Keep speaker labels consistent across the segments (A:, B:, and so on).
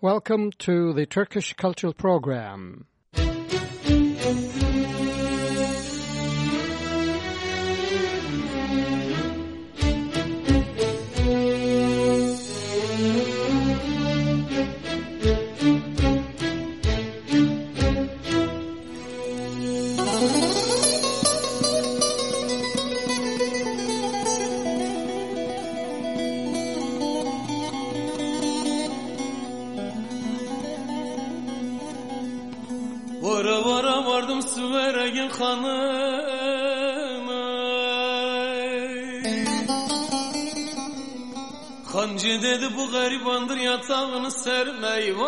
A: Welcome to the Turkish Cultural Program.
B: hanımı Hancı dedi bu garibandır yatağını sermey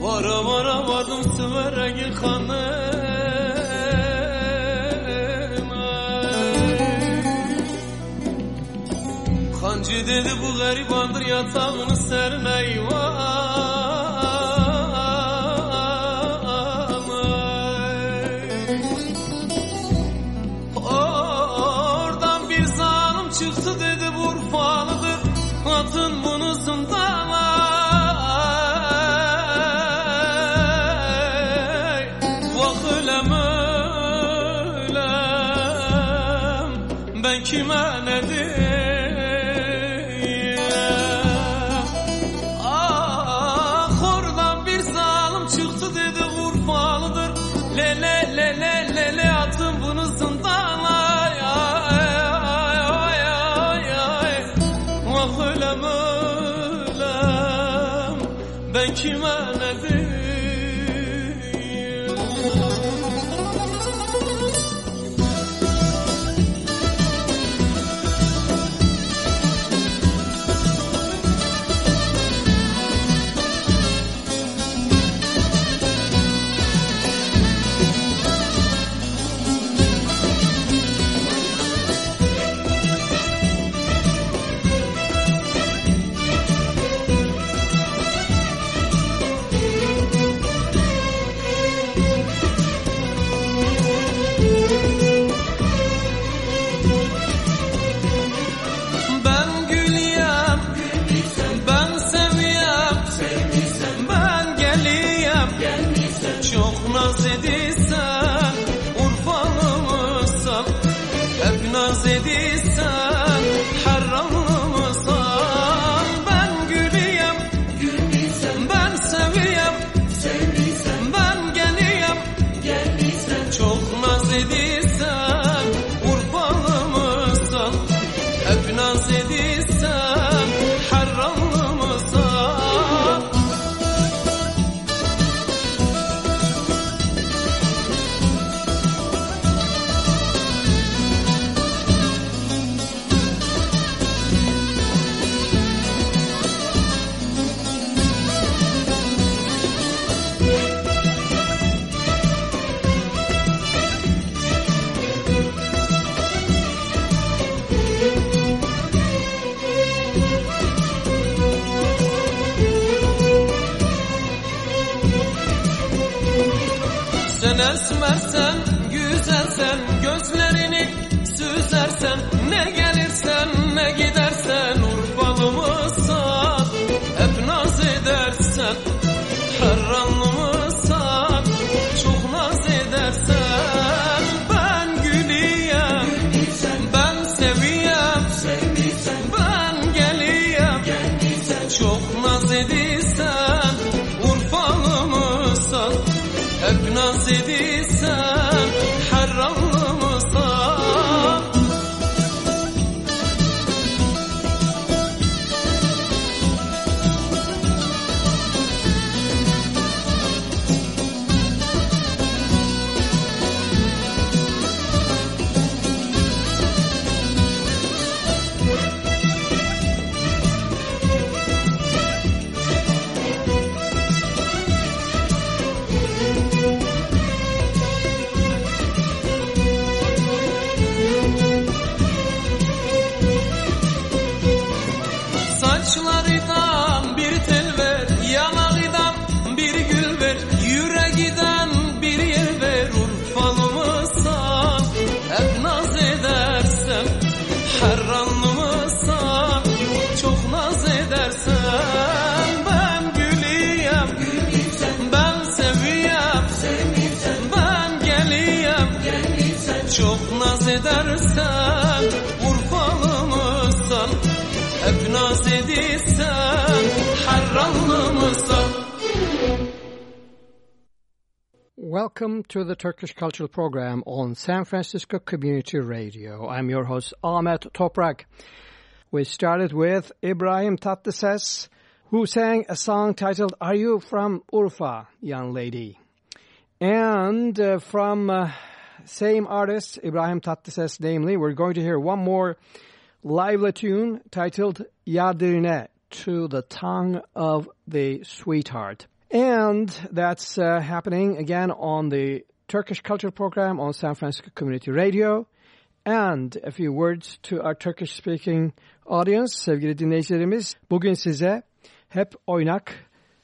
B: Vara vara vardım sıvara gül hanım dedi bu garibandır yatağını serin eyvah esmersen, güzelsen, gözlerini süzersen ne gel edersen? Hep naz mısın?
A: Welcome to the Turkish Cultural Program on San Francisco Community Radio. I'm your host Ahmet Toprak. We started with Ibrahim Tatlıses, who sang a song titled Are You From Urfa, Young Lady? And uh, from uh, same artist, Ibrahim Tatlıses, namely, we're going to hear one more lively tune titled Yar Diline, to the tongue of the sweetheart. And that's uh, happening again on the Turkish Culture Program on San Francisco Community Radio. And a few words to our Turkish-speaking audience, sevgili dinleyicilerimiz. Bugün size hep oynak,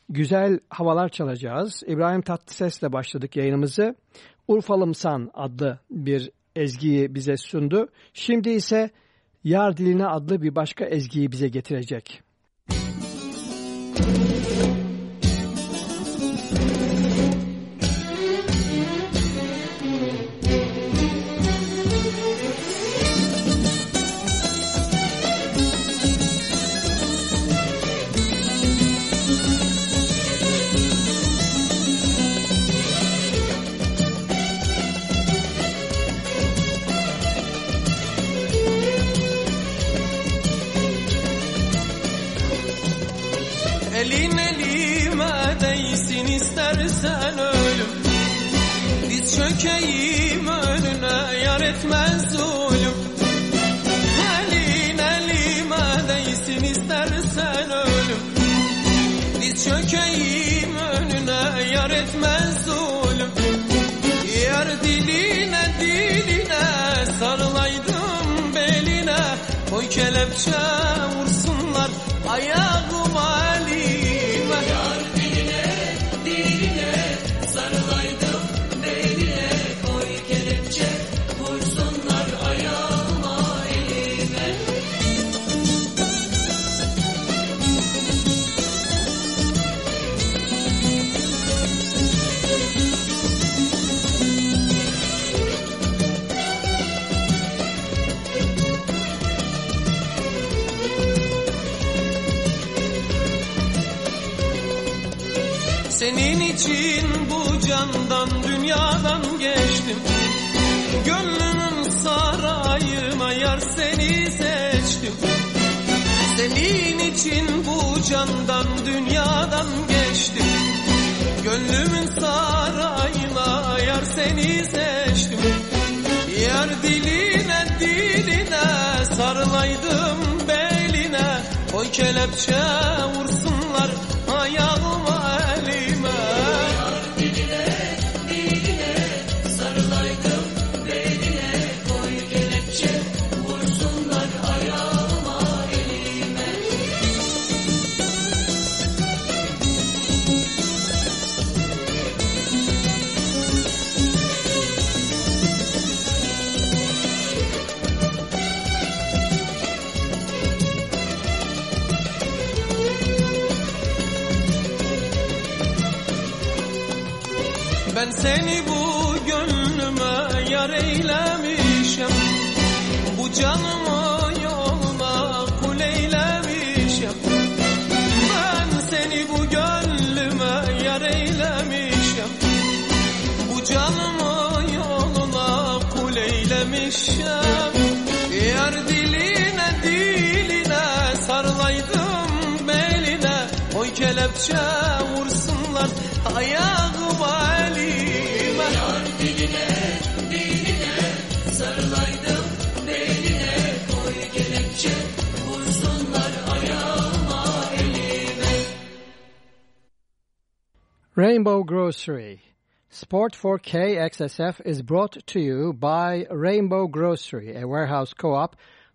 A: güzel havalar çalacağız. İbrahim Tatlıses'le başladık yayınımızı. Urfalımsan adlı bir ezgiyi bize sundu. Şimdi ise Yar Diline adlı bir başka ezgiyi bize getirecek.
B: Çökeyim önüne yar etmez zulüm Elin elime değsin istersen ölüm. Biz çökeyim önüne yar etmez zulüm Yar diline diline sarılaydım beline. Koy kelepçe vursunlar ayağıma candan dünyadan geçtim. Gönlümün sarayına yar seni seçtim. Yar diline diline sarılaydım beline. Koy kelepçe vursunlar
A: Rainbow Grocery Sport for KXSF is brought to you by Rainbow Grocery, a warehouse co-op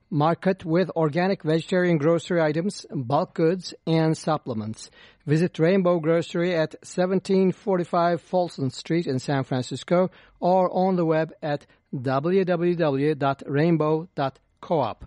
A: market with organic vegetarian grocery items, bulk goods, and supplements. Visit Rainbow Grocery at 1745 Folsom Street in San Francisco or on the web at www.rainbow.coop.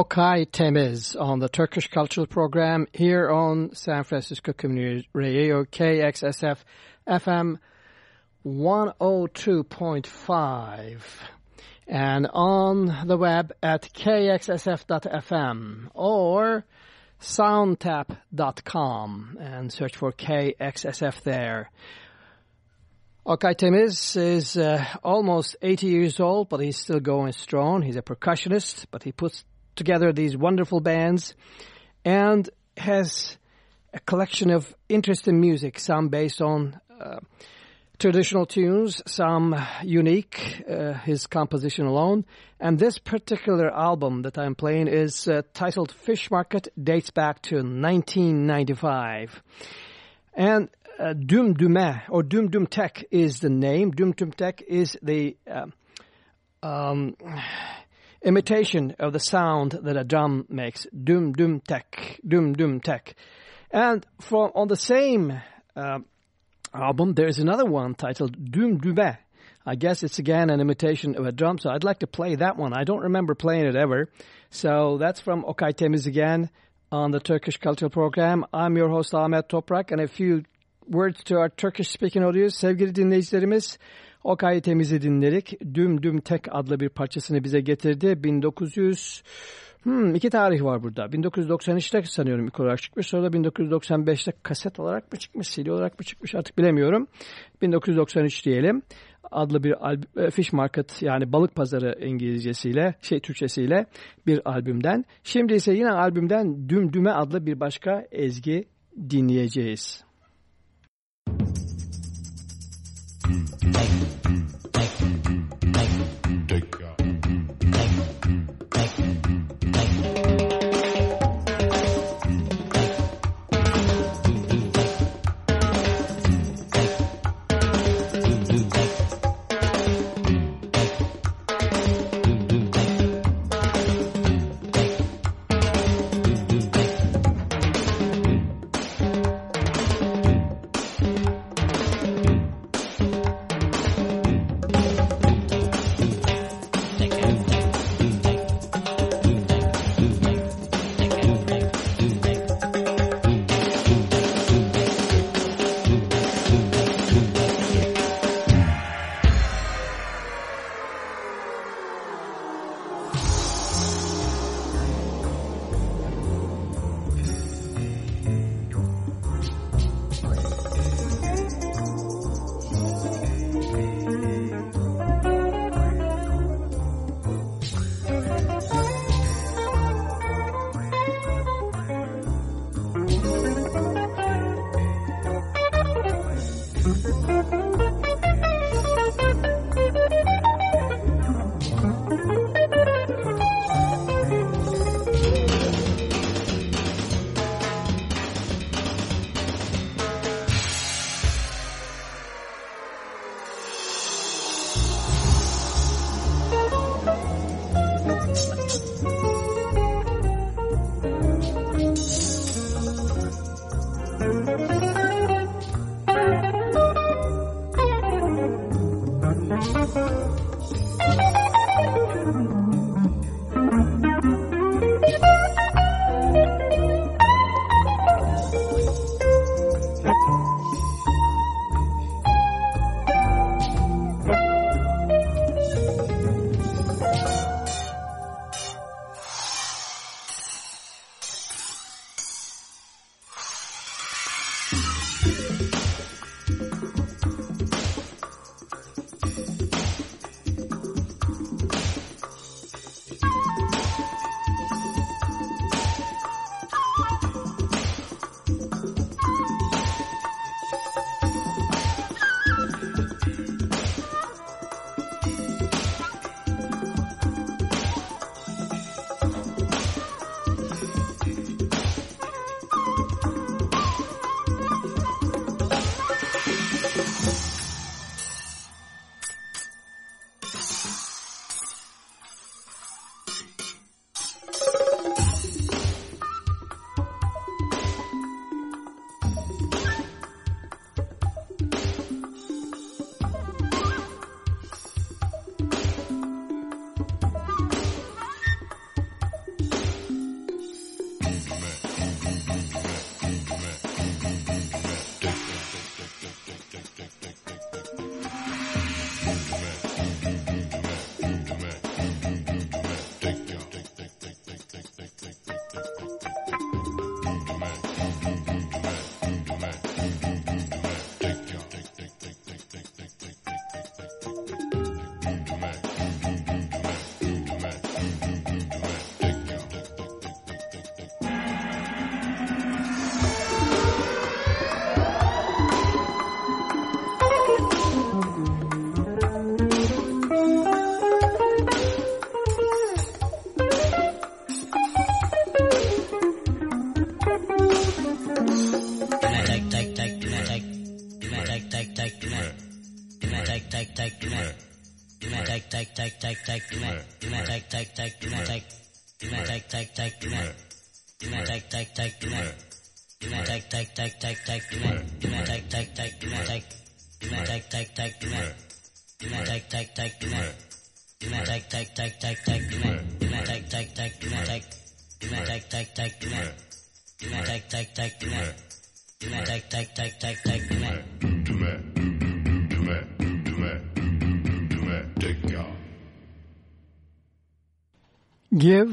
A: Okay Temiz on the Turkish Cultural Program here on San Francisco Community Radio KXSF FM 102.5 and on the web at kxsf.fm or soundtap.com and search for KXSF there. Okay Temiz is uh, almost 80 years old, but he's still going strong. He's a percussionist, but he puts together these wonderful bands and has a collection of interesting music, some based on uh, traditional tunes, some unique, uh, his composition alone. And this particular album that I'm playing is uh, titled Fish Market, dates back to 1995. And uh, Dum Dume, or Dum Tek is the name. Dum Tek is the... Uh, um, imitation of the sound that a drum makes. Dum dum tek, dum dum tek. And from on the same uh, album, there is another one titled Dum Dume. I guess it's again an imitation of a drum, so I'd like to play that one. I don't remember playing it ever. So that's from Okay Temiz again on the Turkish Cultural Program. I'm your host Ahmet Toprak and a few words to our Turkish-speaking audience. Sevgili dinleyicilerimiz, Okay Temiz'i dinledik. Düm Düm Tek adlı bir parçasını bize getirdi. 1900 Hmm, iki tarih var burada. 1993'te sanıyorum ilk olarak çıkmış. Sonra da 1995'te kaset olarak mı çıkmış, CD olarak mı çıkmış artık bilemiyorum. 1993 diyelim. Adlı bir e, Fish Market yani balık pazarı İngilizcesiyle, şey Türkçesiyle bir albümden. Şimdi ise yine albümden Düm Düme adlı bir başka ezgi dinleyeceğiz. Take, take, take, take.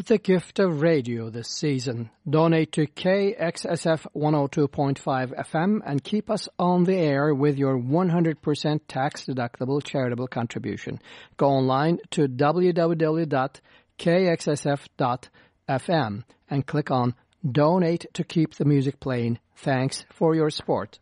A: The gift of radio this season. Donate to KXSF 102.5 FM and keep us on the air with your 100% tax-deductible charitable contribution. Go online to www.kxsf.fm and click on Donate to keep the music playing. Thanks for your support.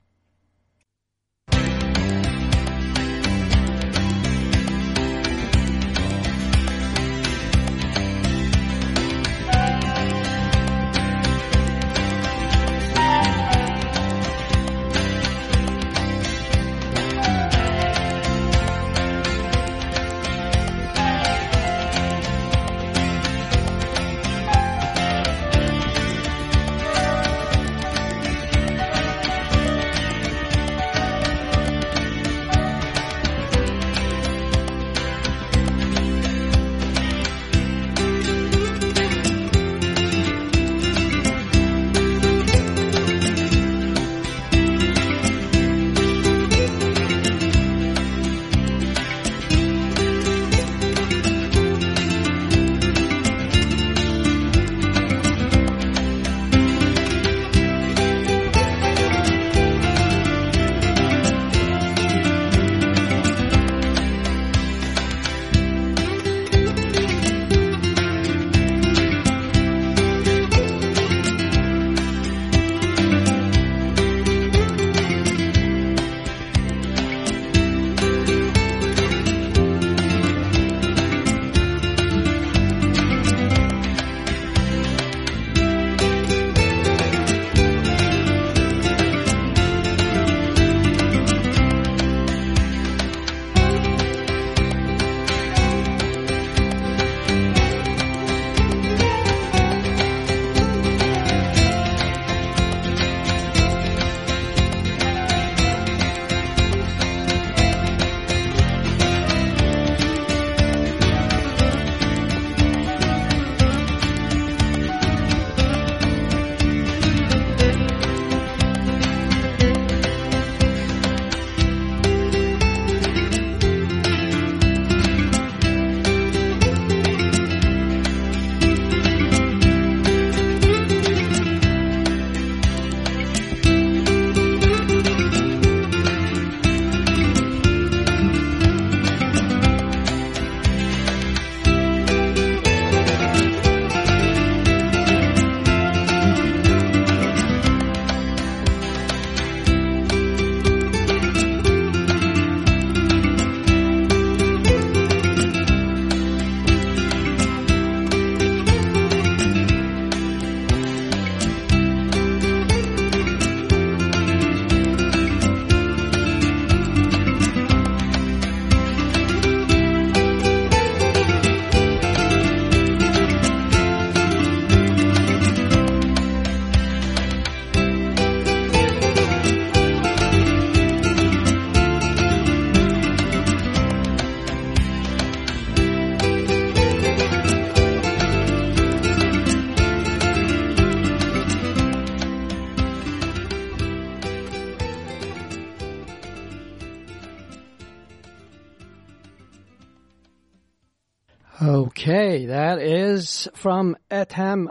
A: Okay, that is from Ethem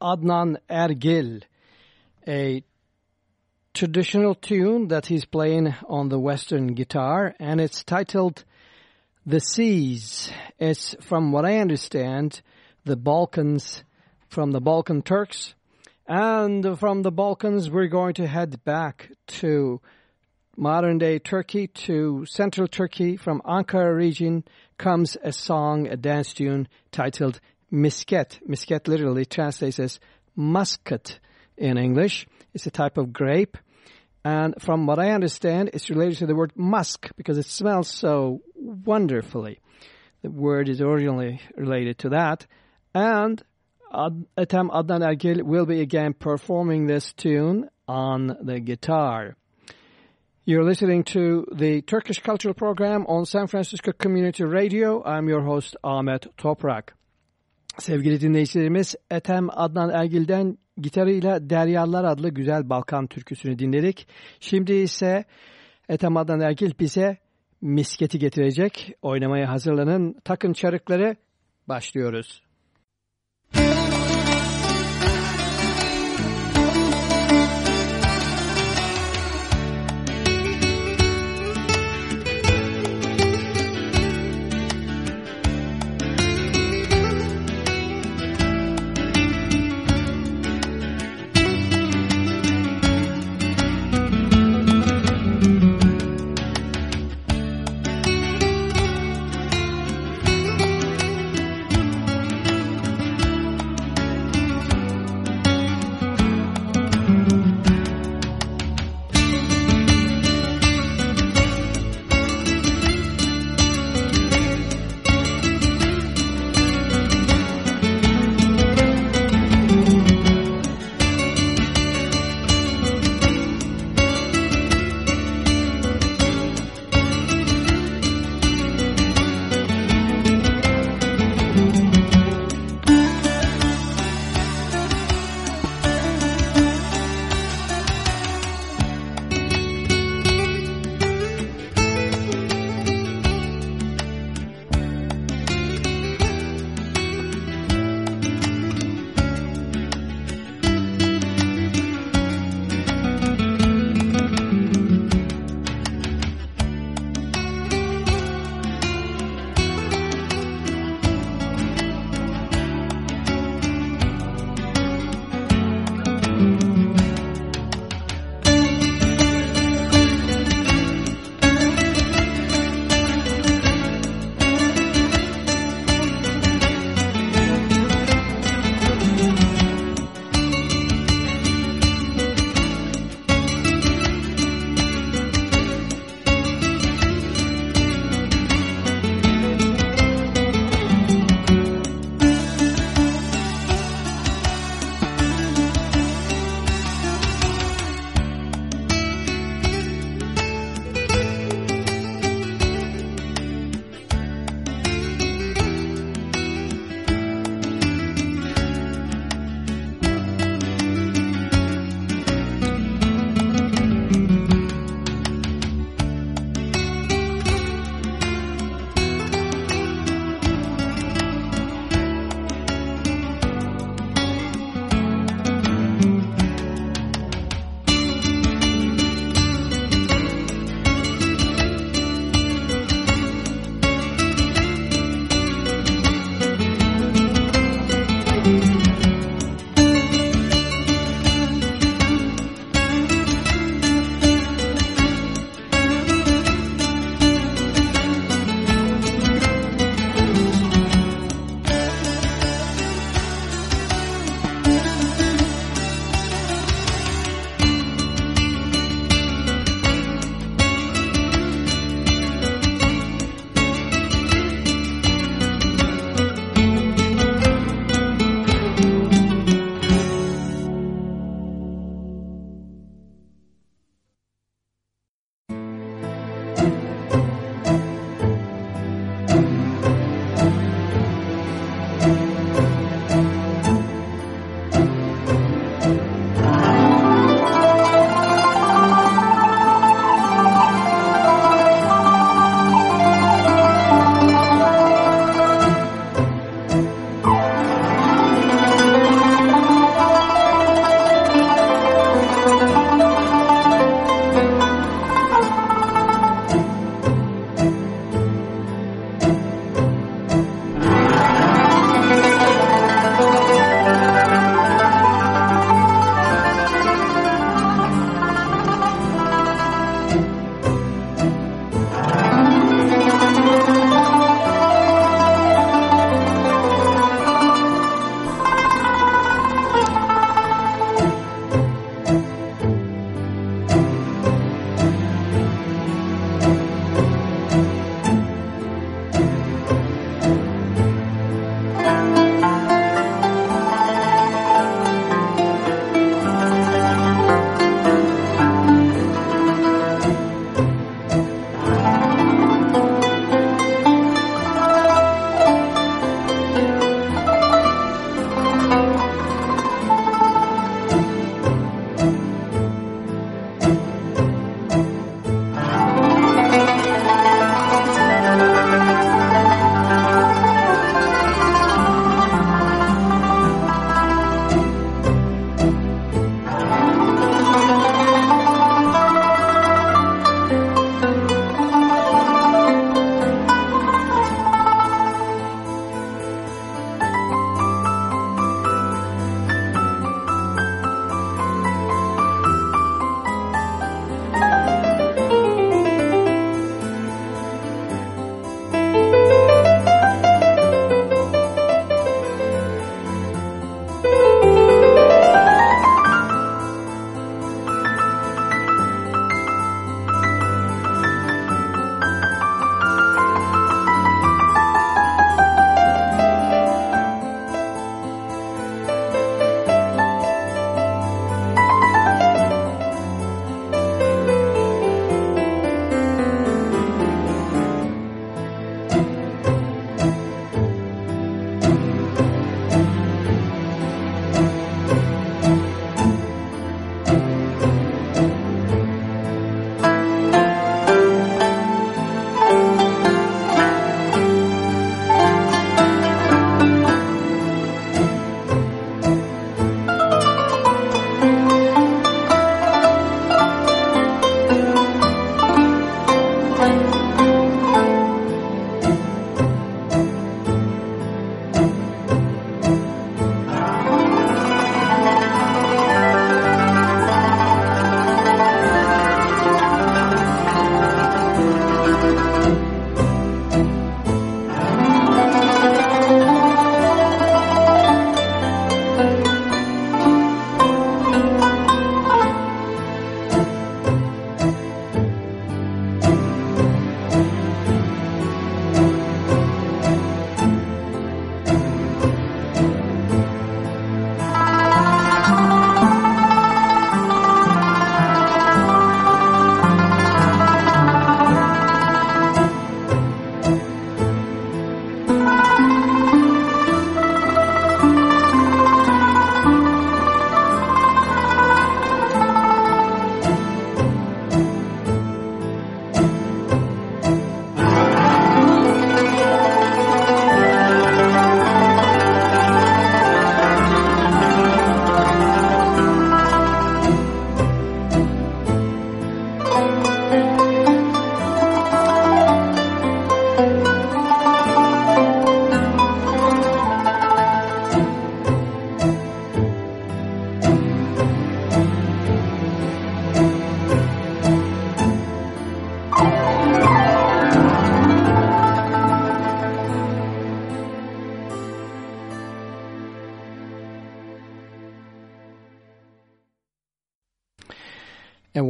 A: Adnan Ergil, a traditional tune that he's playing on the Western guitar, and it's titled The Seas. It's, from what I understand, the Balkans, from the Balkan Turks, and from the Balkans we're going to head back to modern-day Turkey to central Turkey from Ankara region comes a song, a dance tune titled Misket. Misket literally translates as musket in English. It's a type of grape. And from what I understand, it's related to the word musk because it smells so wonderfully. The word is originally related to that. And Ethem Adnan Ergil will be again performing this tune on the guitar. You're listening to the Turkish Cultural Program on San Francisco Community Radio. I'm your host Ahmet Toprak. Sevgili dinleyicilerimiz Ethem Adnan Ergil'den gitarıyla Deryalar adlı güzel Balkan türküsünü dinledik. Şimdi ise Ethem Adnan Ergil bize misketi getirecek. Oynamaya hazırlanın. Takın çarıkları. Başlıyoruz.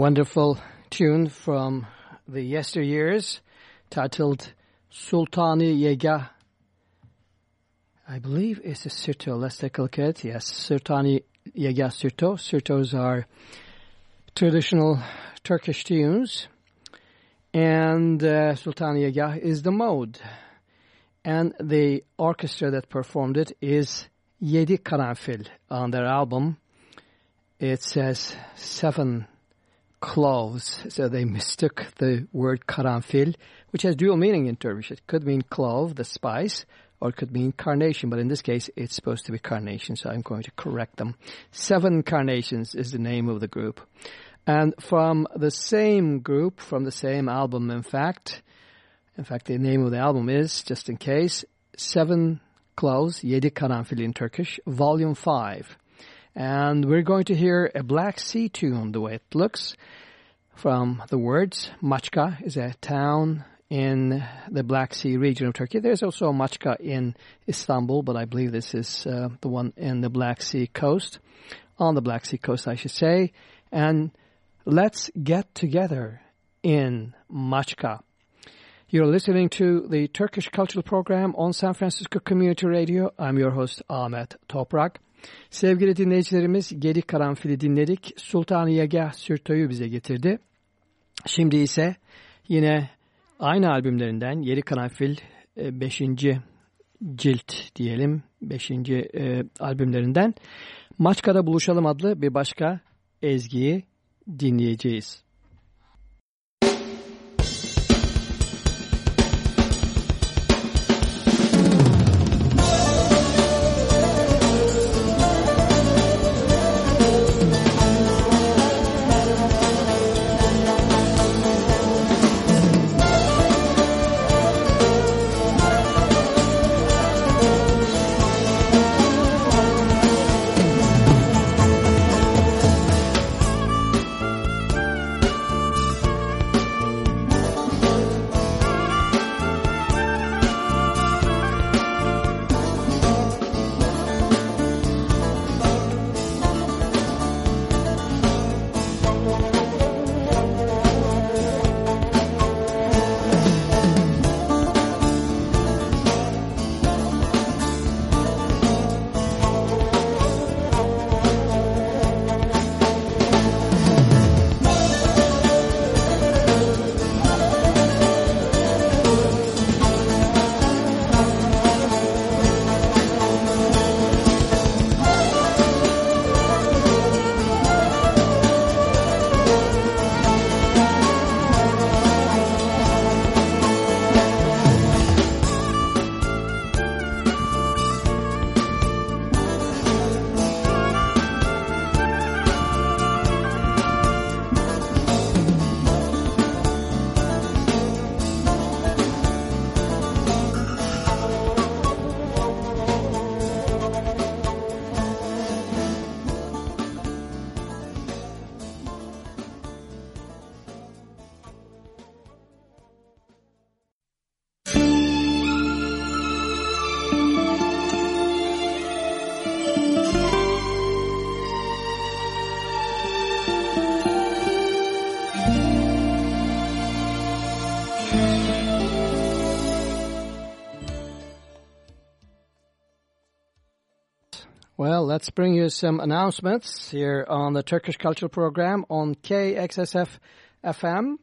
A: Wonderful tune from the yesteryears titled Sultani Yegah. I believe it's a Sirto. Let's take a look at it. Yes, Sultani Yegah Sirto. Sirtos are traditional Turkish tunes. And uh, Sultani Yegah is the mode. And the orchestra that performed it is Yedi Karanfil on their album. It says seven cloves. So they mistook the word karanfil, which has dual meaning in Turkish. It could mean clove, the spice, or it could mean carnation. But in this case, it's supposed to be carnation, so I'm going to correct them. Seven Carnations is the name of the group. And from the same group, from the same album, in fact, in fact, the name of the album is, just in case, Seven Cloves, Yedi Karanfil in Turkish, Volume 5. And we're going to hear a Black Sea tune, the way it looks, from the words. Maçka is a town in the Black Sea region of Turkey. There's also a Maçka in Istanbul, but I believe this is uh, the one in the Black Sea coast, on the Black Sea coast, I should say. And let's get together in Maçka. You're listening to the Turkish Cultural Program on San Francisco Community Radio. I'm your host Ahmet Toprak. Sevgili dinleyicilerimiz Geri Karanfil'i dinledik. Sultan Yagah Sürto'yu bize getirdi. Şimdi ise yine aynı albümlerinden Yeri Karanfil 5. E, cilt diyelim 5. E, albümlerinden Maçka'da Buluşalım adlı bir başka ezgiyi dinleyeceğiz. Let's bring you some announcements here on the Turkish Cultural Program on KXSF FM.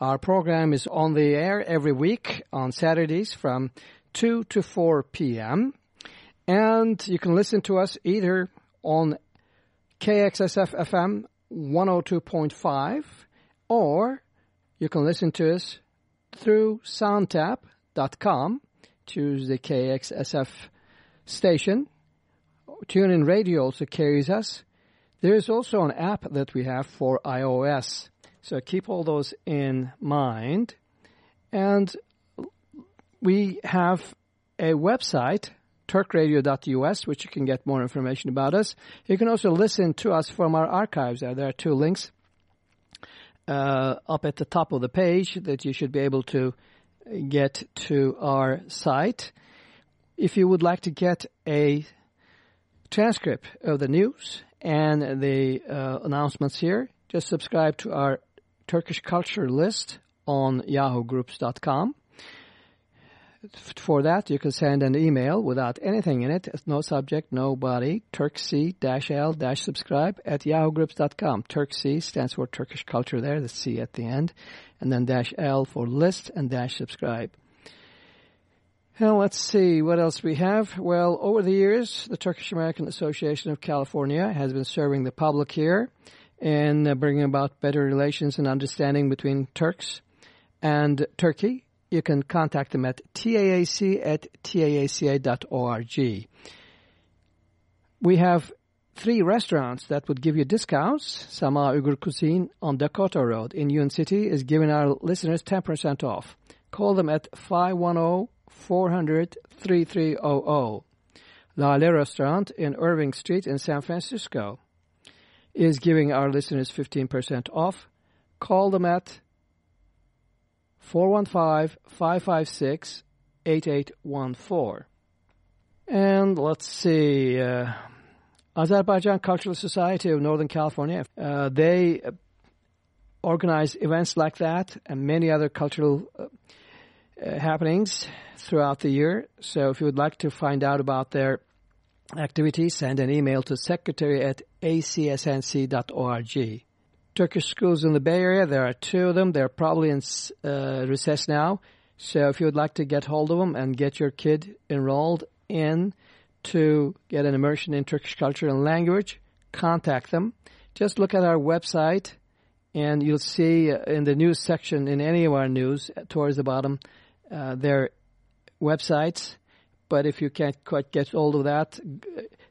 A: Our program is on the air every week on Saturdays from 2 to 4 p.m. And you can listen to us either on KXSF FM 102.5 or you can listen to us through soundtap.com. Choose the KXSF station TuneIn Radio also carries us. There is also an app that we have for iOS. So keep all those in mind. And we have a website, turkradio.us, which you can get more information about us. You can also listen to us from our archives. There are two links uh, up at the top of the page that you should be able to get to our site. If you would like to get a transcript of the news and the uh, announcements here, just subscribe to our Turkish culture list on yahoogroups.com. For that, you can send an email without anything in it. no subject, no body. Turkc-l-subscribe at yahoogroups.com. Turkc stands for Turkish culture there, the C at the end. And then dash L for list and dash subscribe. And let's see what else we have. Well, over the years, the Turkish American Association of California has been serving the public here and uh, bringing about better relations and understanding between Turks and Turkey. You can contact them at taac at taaca.org. We have three restaurants that would give you discounts. Sama Uyghur Cuisine on Dakota Road in Yuen City is giving our listeners 10% off. Call them at 510 400 3300. Lale Restaurant in Irving Street in San Francisco is giving our listeners 15% off. Call them at 415-556-8814. And let's see, uh, Azerbaijan Cultural Society of Northern California, uh, they organize events like that and many other cultural uh, Uh, happenings throughout the year. So if you would like to find out about their activities, send an email to secretary at acsnc.org. Turkish schools in the Bay Area, there are two of them. They're probably in uh, recess now. So if you would like to get hold of them and get your kid enrolled in to get an immersion in Turkish culture and language, contact them. Just look at our website and you'll see uh, in the news section in any of our news uh, towards the bottom uh, their websites. But if you can't quite get hold of that,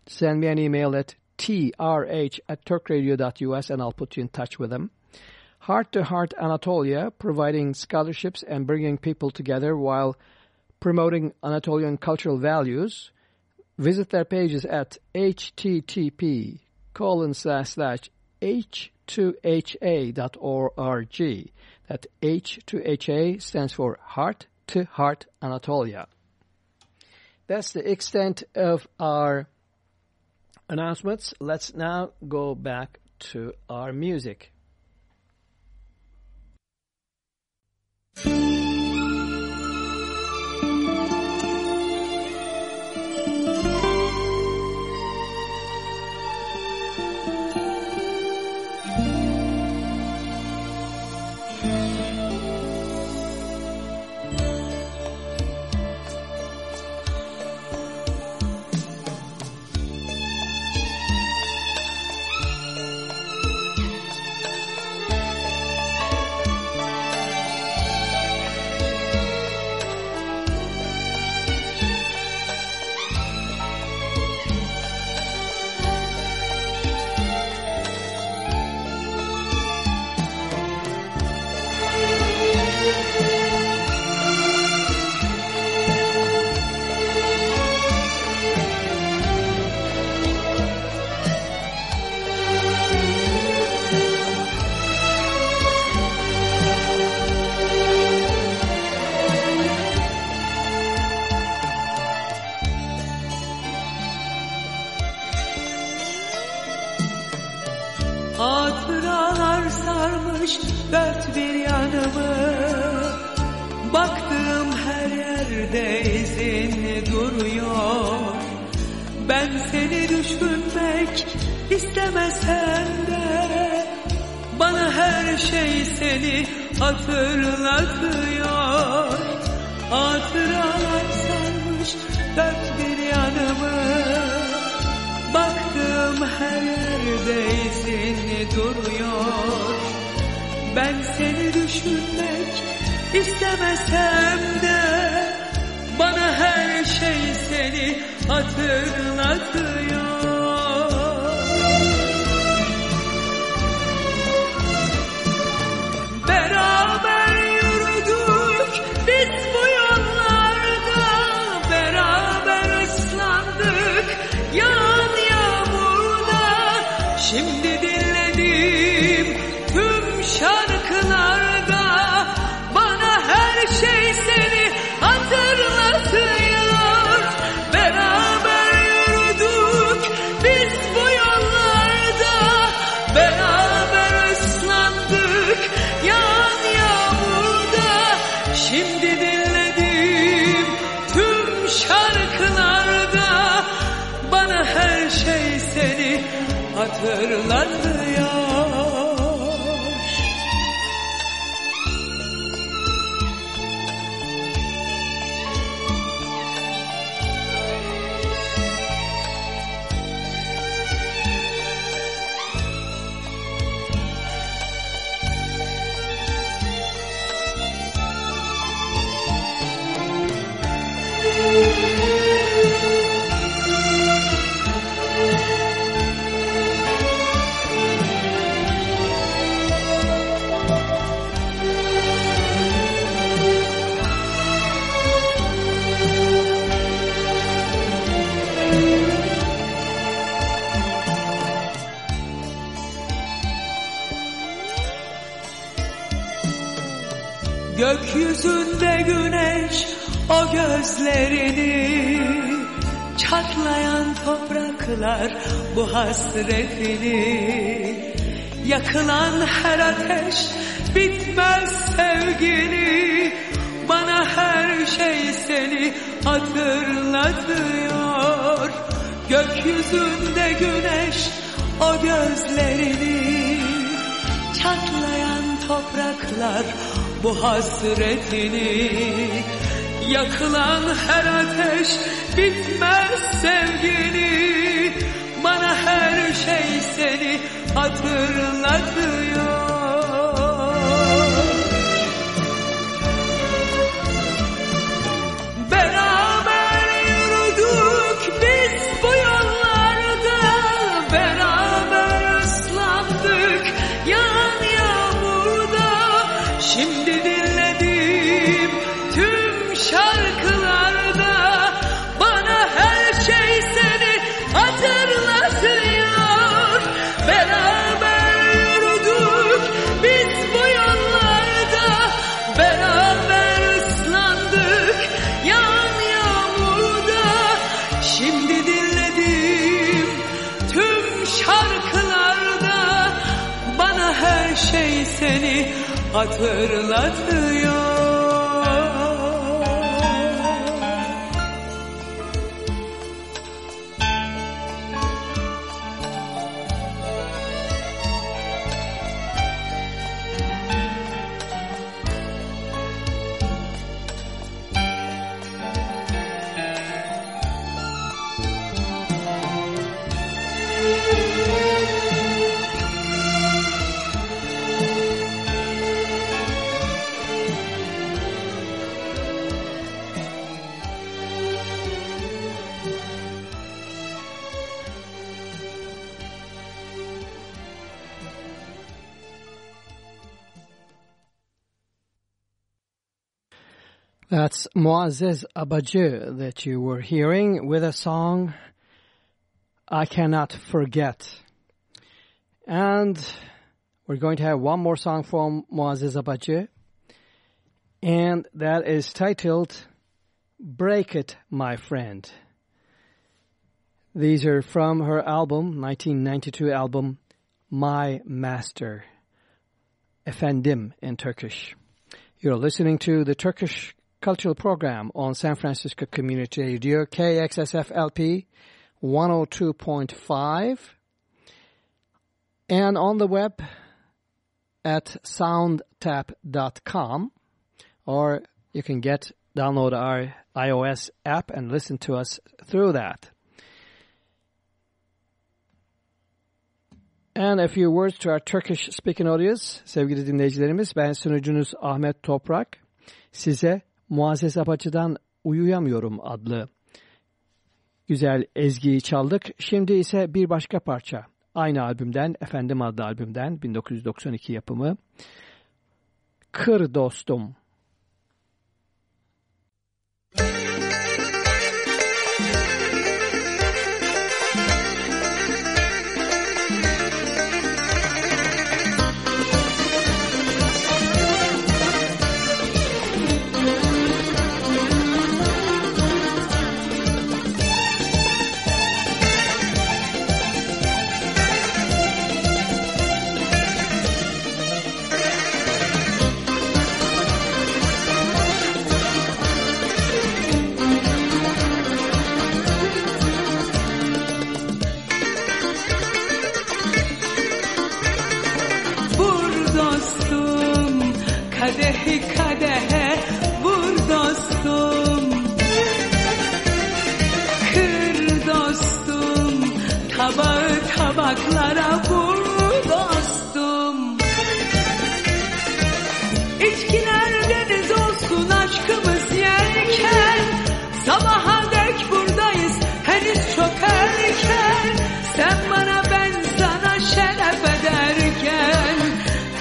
A: send me an email at trh at turkradio.us and I'll put you in touch with them. Heart to Heart Anatolia, providing scholarships and bringing people together while promoting Anatolian cultural values. Visit their pages at http colon slash slash h2ha.org. That H2HA stands for Heart to Heart Anatolia. That's the extent of our announcements. Let's now go back to our music.
C: sende Bana her şey seni hatırlatıyor. Hatıralar sarmış dört bir yanımı. Baktığım her yerde izin duruyor. Ben seni düşünmek istemesem de Bana her şey seni hatırlatıyor. hatırla hasretini. Yakılan her ateş bitmez sevgini. Bana her şey seni hatırlatıyor. Gökyüzünde güneş o gözlerini. Çatlayan topraklar bu hasretini. Yakılan her ateş bitmez sevgini şey seni hatırlatıyor hatırlatır
A: That's Muazzez that you were hearing with a song I Cannot Forget. And we're going to have one more song from Muazzez Abacı. And that is titled Break It, My Friend. These are from her album, 1992 album, My Master. Efendim in Turkish. You're listening to the Turkish cultural program on San Francisco Community Radio, KXSFLP 102.5, and on the web at soundtap.com, or you can get download our iOS app and listen to us through that. And a few words to our Turkish speaking audience. Sevgili dinleyicilerimiz, ben sunucunuz Ahmet Toprak. Size Muazzez Apaçı'dan Uyuyamıyorum adlı güzel ezgiyi çaldık. Şimdi ise bir başka parça. Aynı albümden, Efendim adlı albümden 1992 yapımı. Kır Dostum.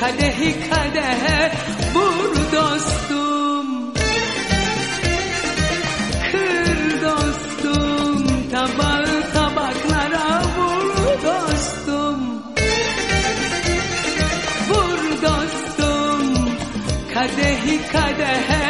C: Kadehi kadehe vur dostum. Kır dostum tabağı tabaklara vur dostum. Vur dostum kadehi kadehe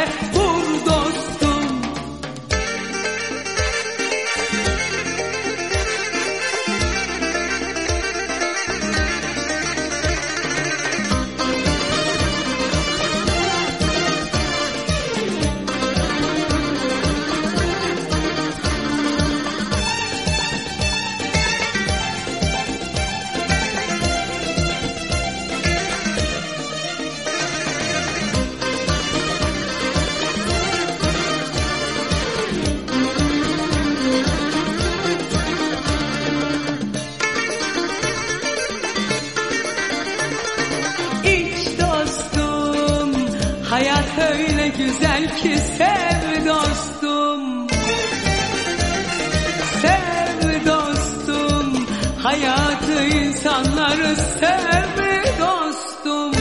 C: sev dostum.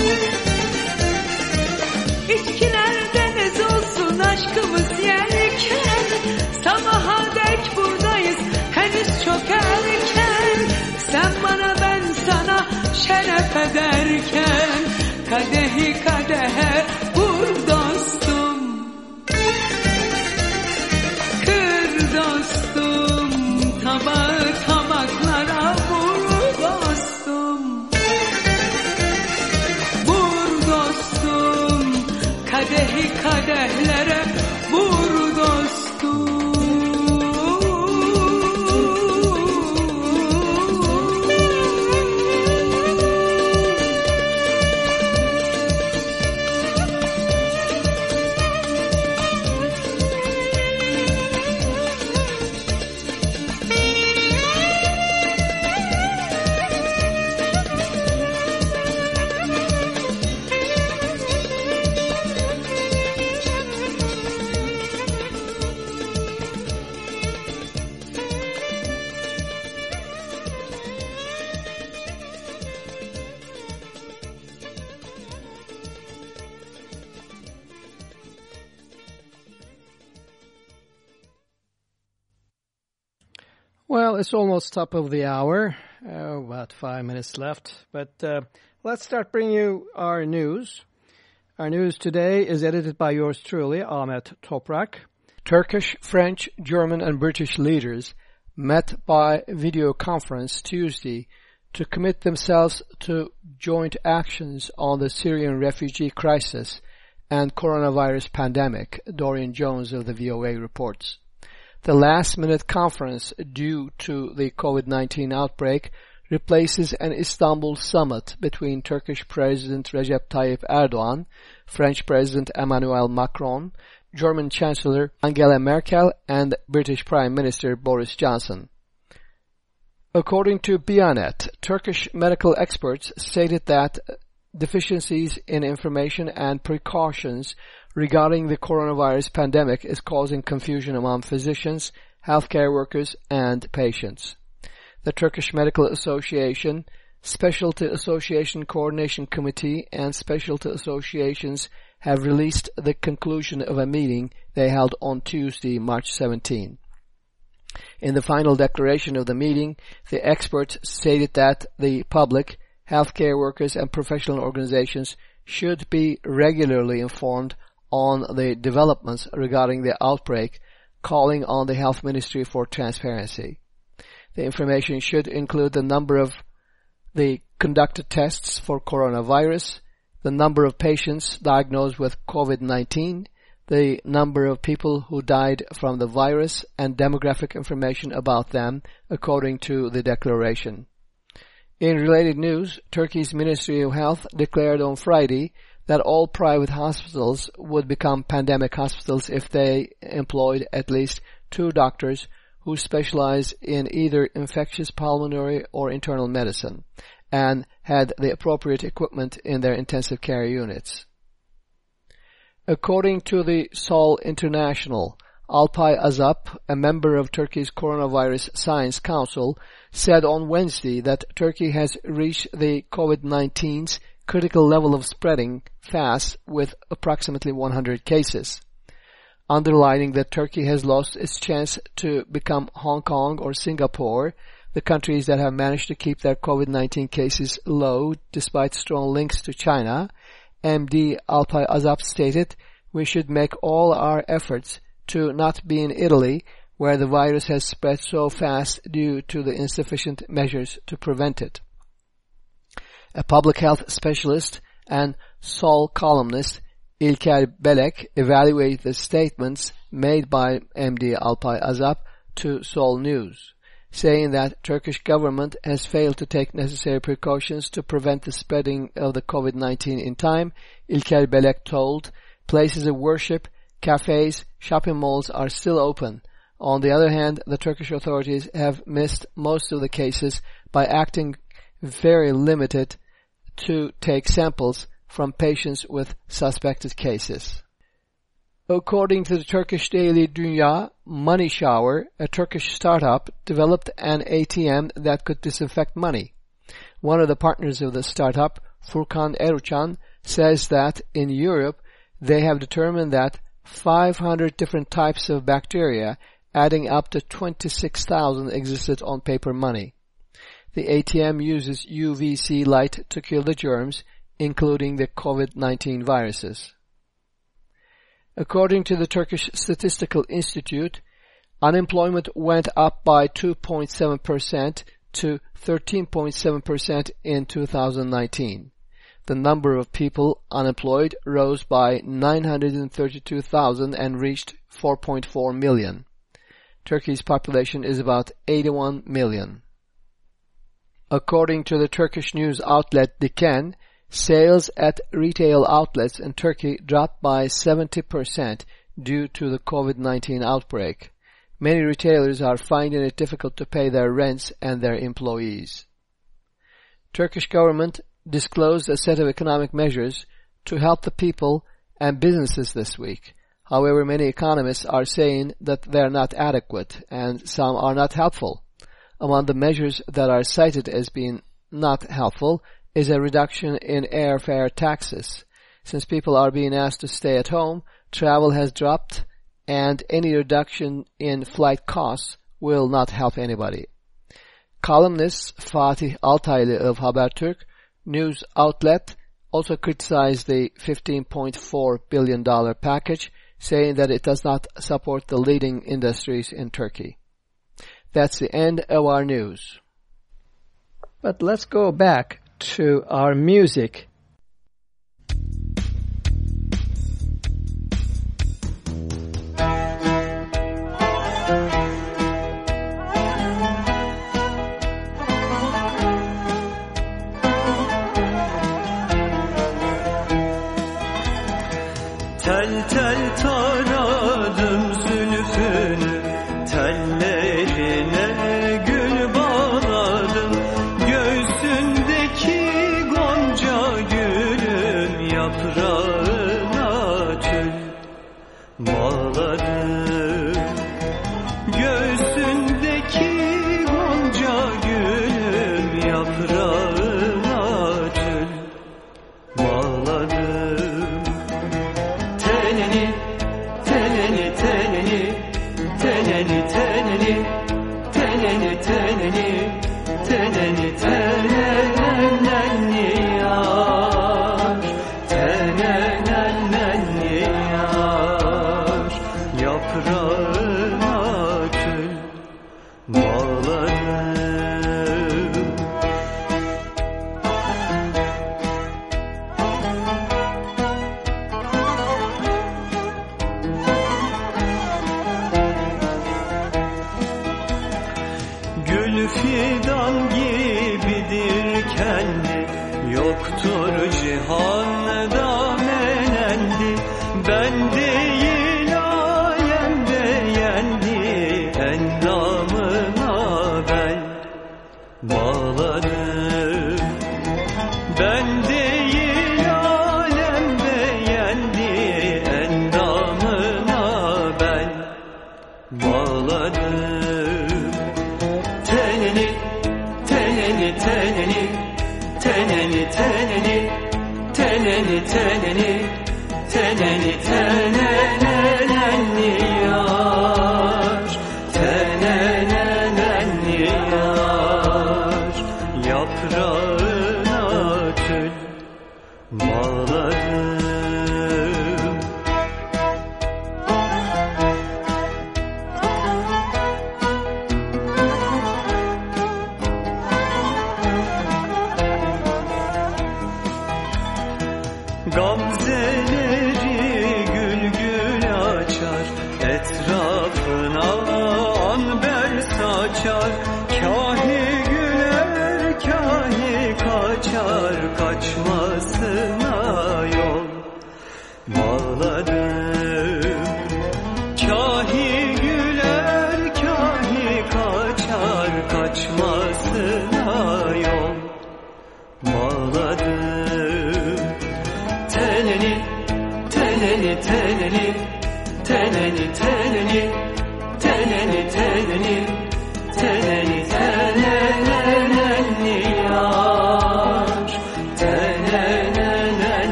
C: İçkiler deniz olsun aşkımız yerken. Sabaha dek buradayız henüz çok erken Sen bana ben sana şeref ederken. Kadehi kadehe
D: almost top of the hour. Uh, about five minutes left. But uh, let's start bringing you our news. Our news today is edited by yours truly, Ahmet Toprak. Turkish, French, German and British leaders met by video conference Tuesday to commit themselves to joint actions on the Syrian refugee crisis and coronavirus pandemic, Dorian Jones of the VOA reports. The last-minute conference due to the COVID-19 outbreak replaces an Istanbul summit between Turkish President Recep Tayyip Erdogan, French President Emmanuel Macron, German Chancellor Angela Merkel, and British Prime Minister Boris Johnson. According to Bianet, Turkish medical experts stated that deficiencies in information and precautions regarding the coronavirus pandemic is causing confusion among physicians, healthcare workers, and patients. The Turkish Medical Association, Specialty Association Coordination Committee, and Specialty Associations have released the conclusion of a meeting they held on Tuesday, March 17. In the final declaration of the meeting, the experts stated that the public, healthcare workers, and professional organizations should be regularly informed on the developments regarding the outbreak, calling on the health ministry for transparency. The information should include the number of the conducted tests for coronavirus, the number of patients diagnosed with COVID-19, the number of people who died from the virus, and demographic information about them according to the declaration. In related news, Turkey's Ministry of Health declared on Friday that all private hospitals would become pandemic hospitals if they employed at least two doctors who specialize in either infectious pulmonary or internal medicine and had the appropriate equipment in their intensive care units. According to the Sol International, Alpay Azap, a member of Turkey's Coronavirus Science Council, said on Wednesday that Turkey has reached the COVID-19's critical level of spreading fast with approximately 100 cases, underlining that Turkey has lost its chance to become Hong Kong or Singapore, the countries that have managed to keep their COVID-19 cases low despite strong links to China. MD Alpay Azap stated, we should make all our efforts to not be in Italy where the virus has spread so fast due to the insufficient measures to prevent it. A public health specialist and Sol columnist İlker Belek evaluated the statements made by MD Alpay Azap to Sol News, saying that Turkish government has failed to take necessary precautions to prevent the spreading of the COVID-19 in time. İlker Belek told places of worship, cafes, shopping malls are still open on the other hand, the Turkish authorities have missed most of the cases by acting very limited to take samples from patients with suspected cases. According to the Turkish daily Dünya, Money Shower, a Turkish startup, developed an ATM that could disinfect money. One of the partners of the startup, Furkan Eruçan, says that in Europe they have determined that 500 different types of bacteria adding up to 26,000 existed on paper money. The ATM uses UVC light to kill the germs, including the COVID-19 viruses. According to the Turkish Statistical Institute, unemployment went up by 2.7% to 13.7% in 2019. The number of people unemployed rose by 932,000 and reached 4.4 million. Turkey's population is about 81 million. According to the Turkish news outlet Diken, sales at retail outlets in Turkey dropped by 70% due to the COVID-19 outbreak. Many retailers are finding it difficult to pay their rents and their employees. Turkish government disclosed a set of economic measures to help the people and businesses this week. However, many economists are saying that they are not adequate and some are not helpful. Among the measures that are cited as being not helpful is a reduction in airfare taxes. Since people are being asked to stay at home, travel has dropped and any reduction in flight costs will not help anybody. Columnist Fatih Altaylı of Habertürk news outlet also criticized the $15.4 billion package saying that it does not support the leading industries in Turkey. That's the end of our news. But let's go back to our music.
A: Yeah.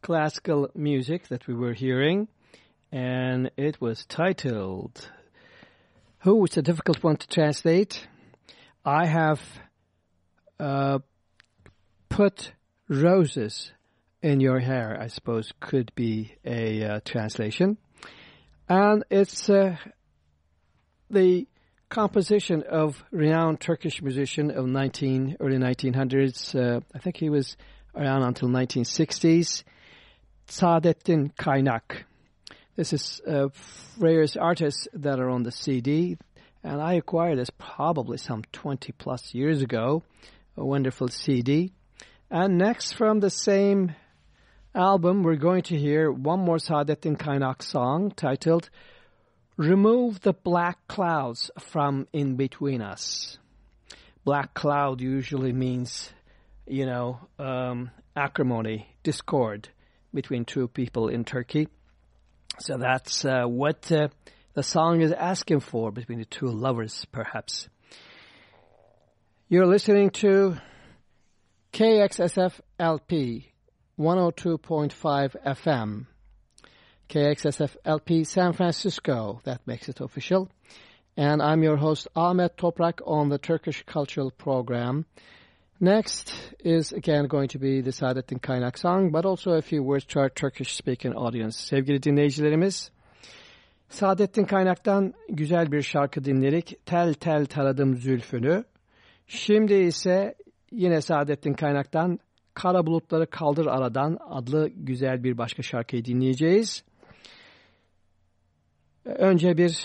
A: Classical music that we were hearing, and it was titled Who? It's a difficult one to translate. I have uh, put roses in your hair, I suppose could be a uh, translation. And it's uh, the composition of renowned Turkish musician of 19 early 1900s. Uh, I think he was around until 1960s. Saadettin Kaynak. This is uh, various artists that are on the CD, and I acquired this probably some 20 plus years ago. A wonderful CD. And next from the same album, we're going to hear one more Saadettin Kaynak song titled Remove the Black Clouds from In Between Us. Black cloud usually means, you know, um, acrimony, discord between two people in Turkey. So that's uh, what uh, the song is asking for between the two lovers, perhaps. You're listening to KXSF LP 102.5 FM. KXSF LP San Francisco, that makes it official. And I'm your host Ahmet Toprak on the Turkish Cultural Program. Next is again going to be the Saadettin Kaynak song, but also a few words to our Turkish-speaking audience. Sevgili dinleyicilerimiz, Saadettin Kaynak'tan güzel bir şarkı dinledik. Tel tel taradım zülfünü. Şimdi ise yine Saadettin Kaynak'tan Kara Bulutları Kaldır Aradan adlı güzel bir başka şarkıyı dinleyeceğiz. Önce bir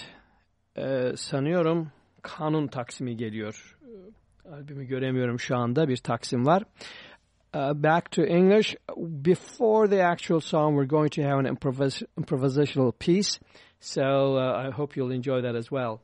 A: e, sanıyorum kanun taksimi geliyor. Albümü göremiyorum şu anda. Bir taksim var. Uh, back to English. Before the actual song, we're going to have an improvis improvisational piece. So uh, I hope you'll enjoy that as well.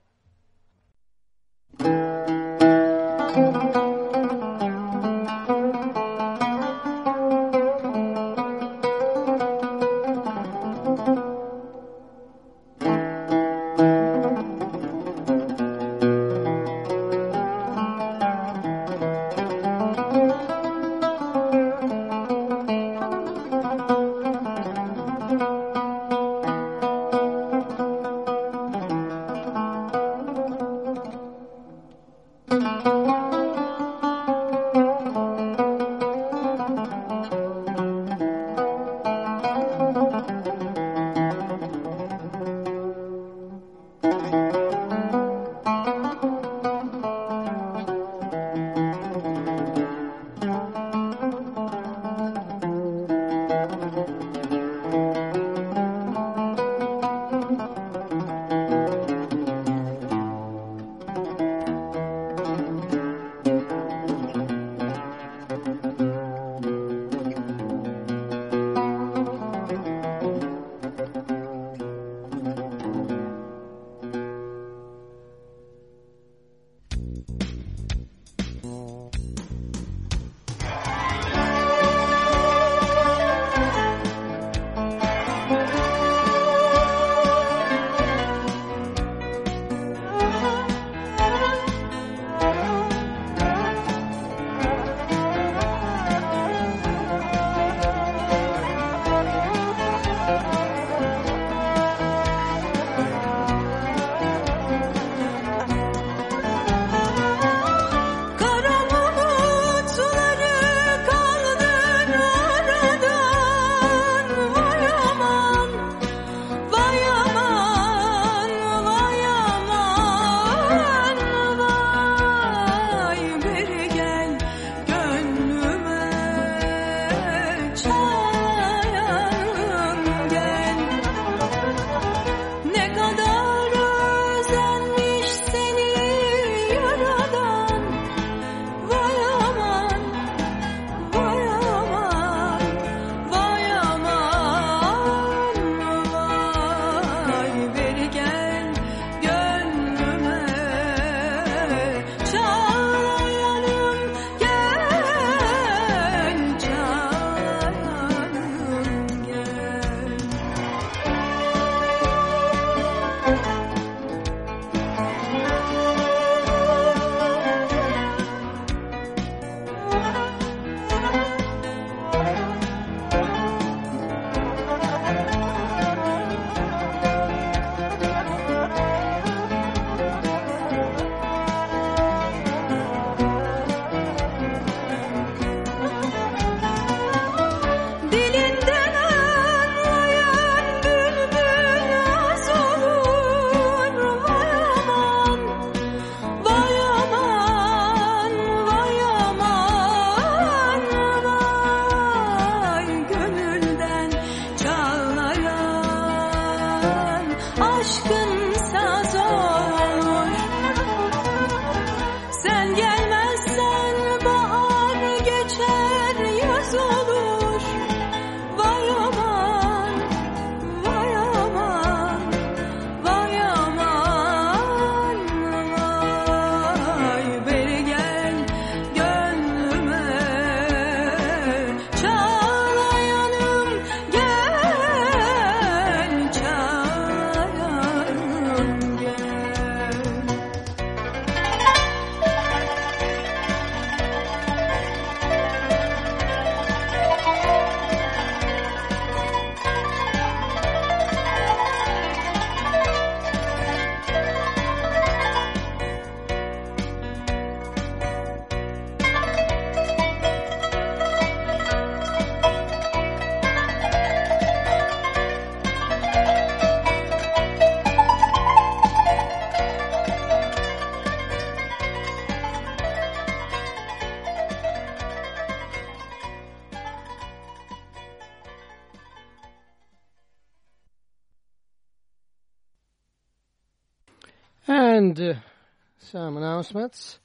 A: Announcements.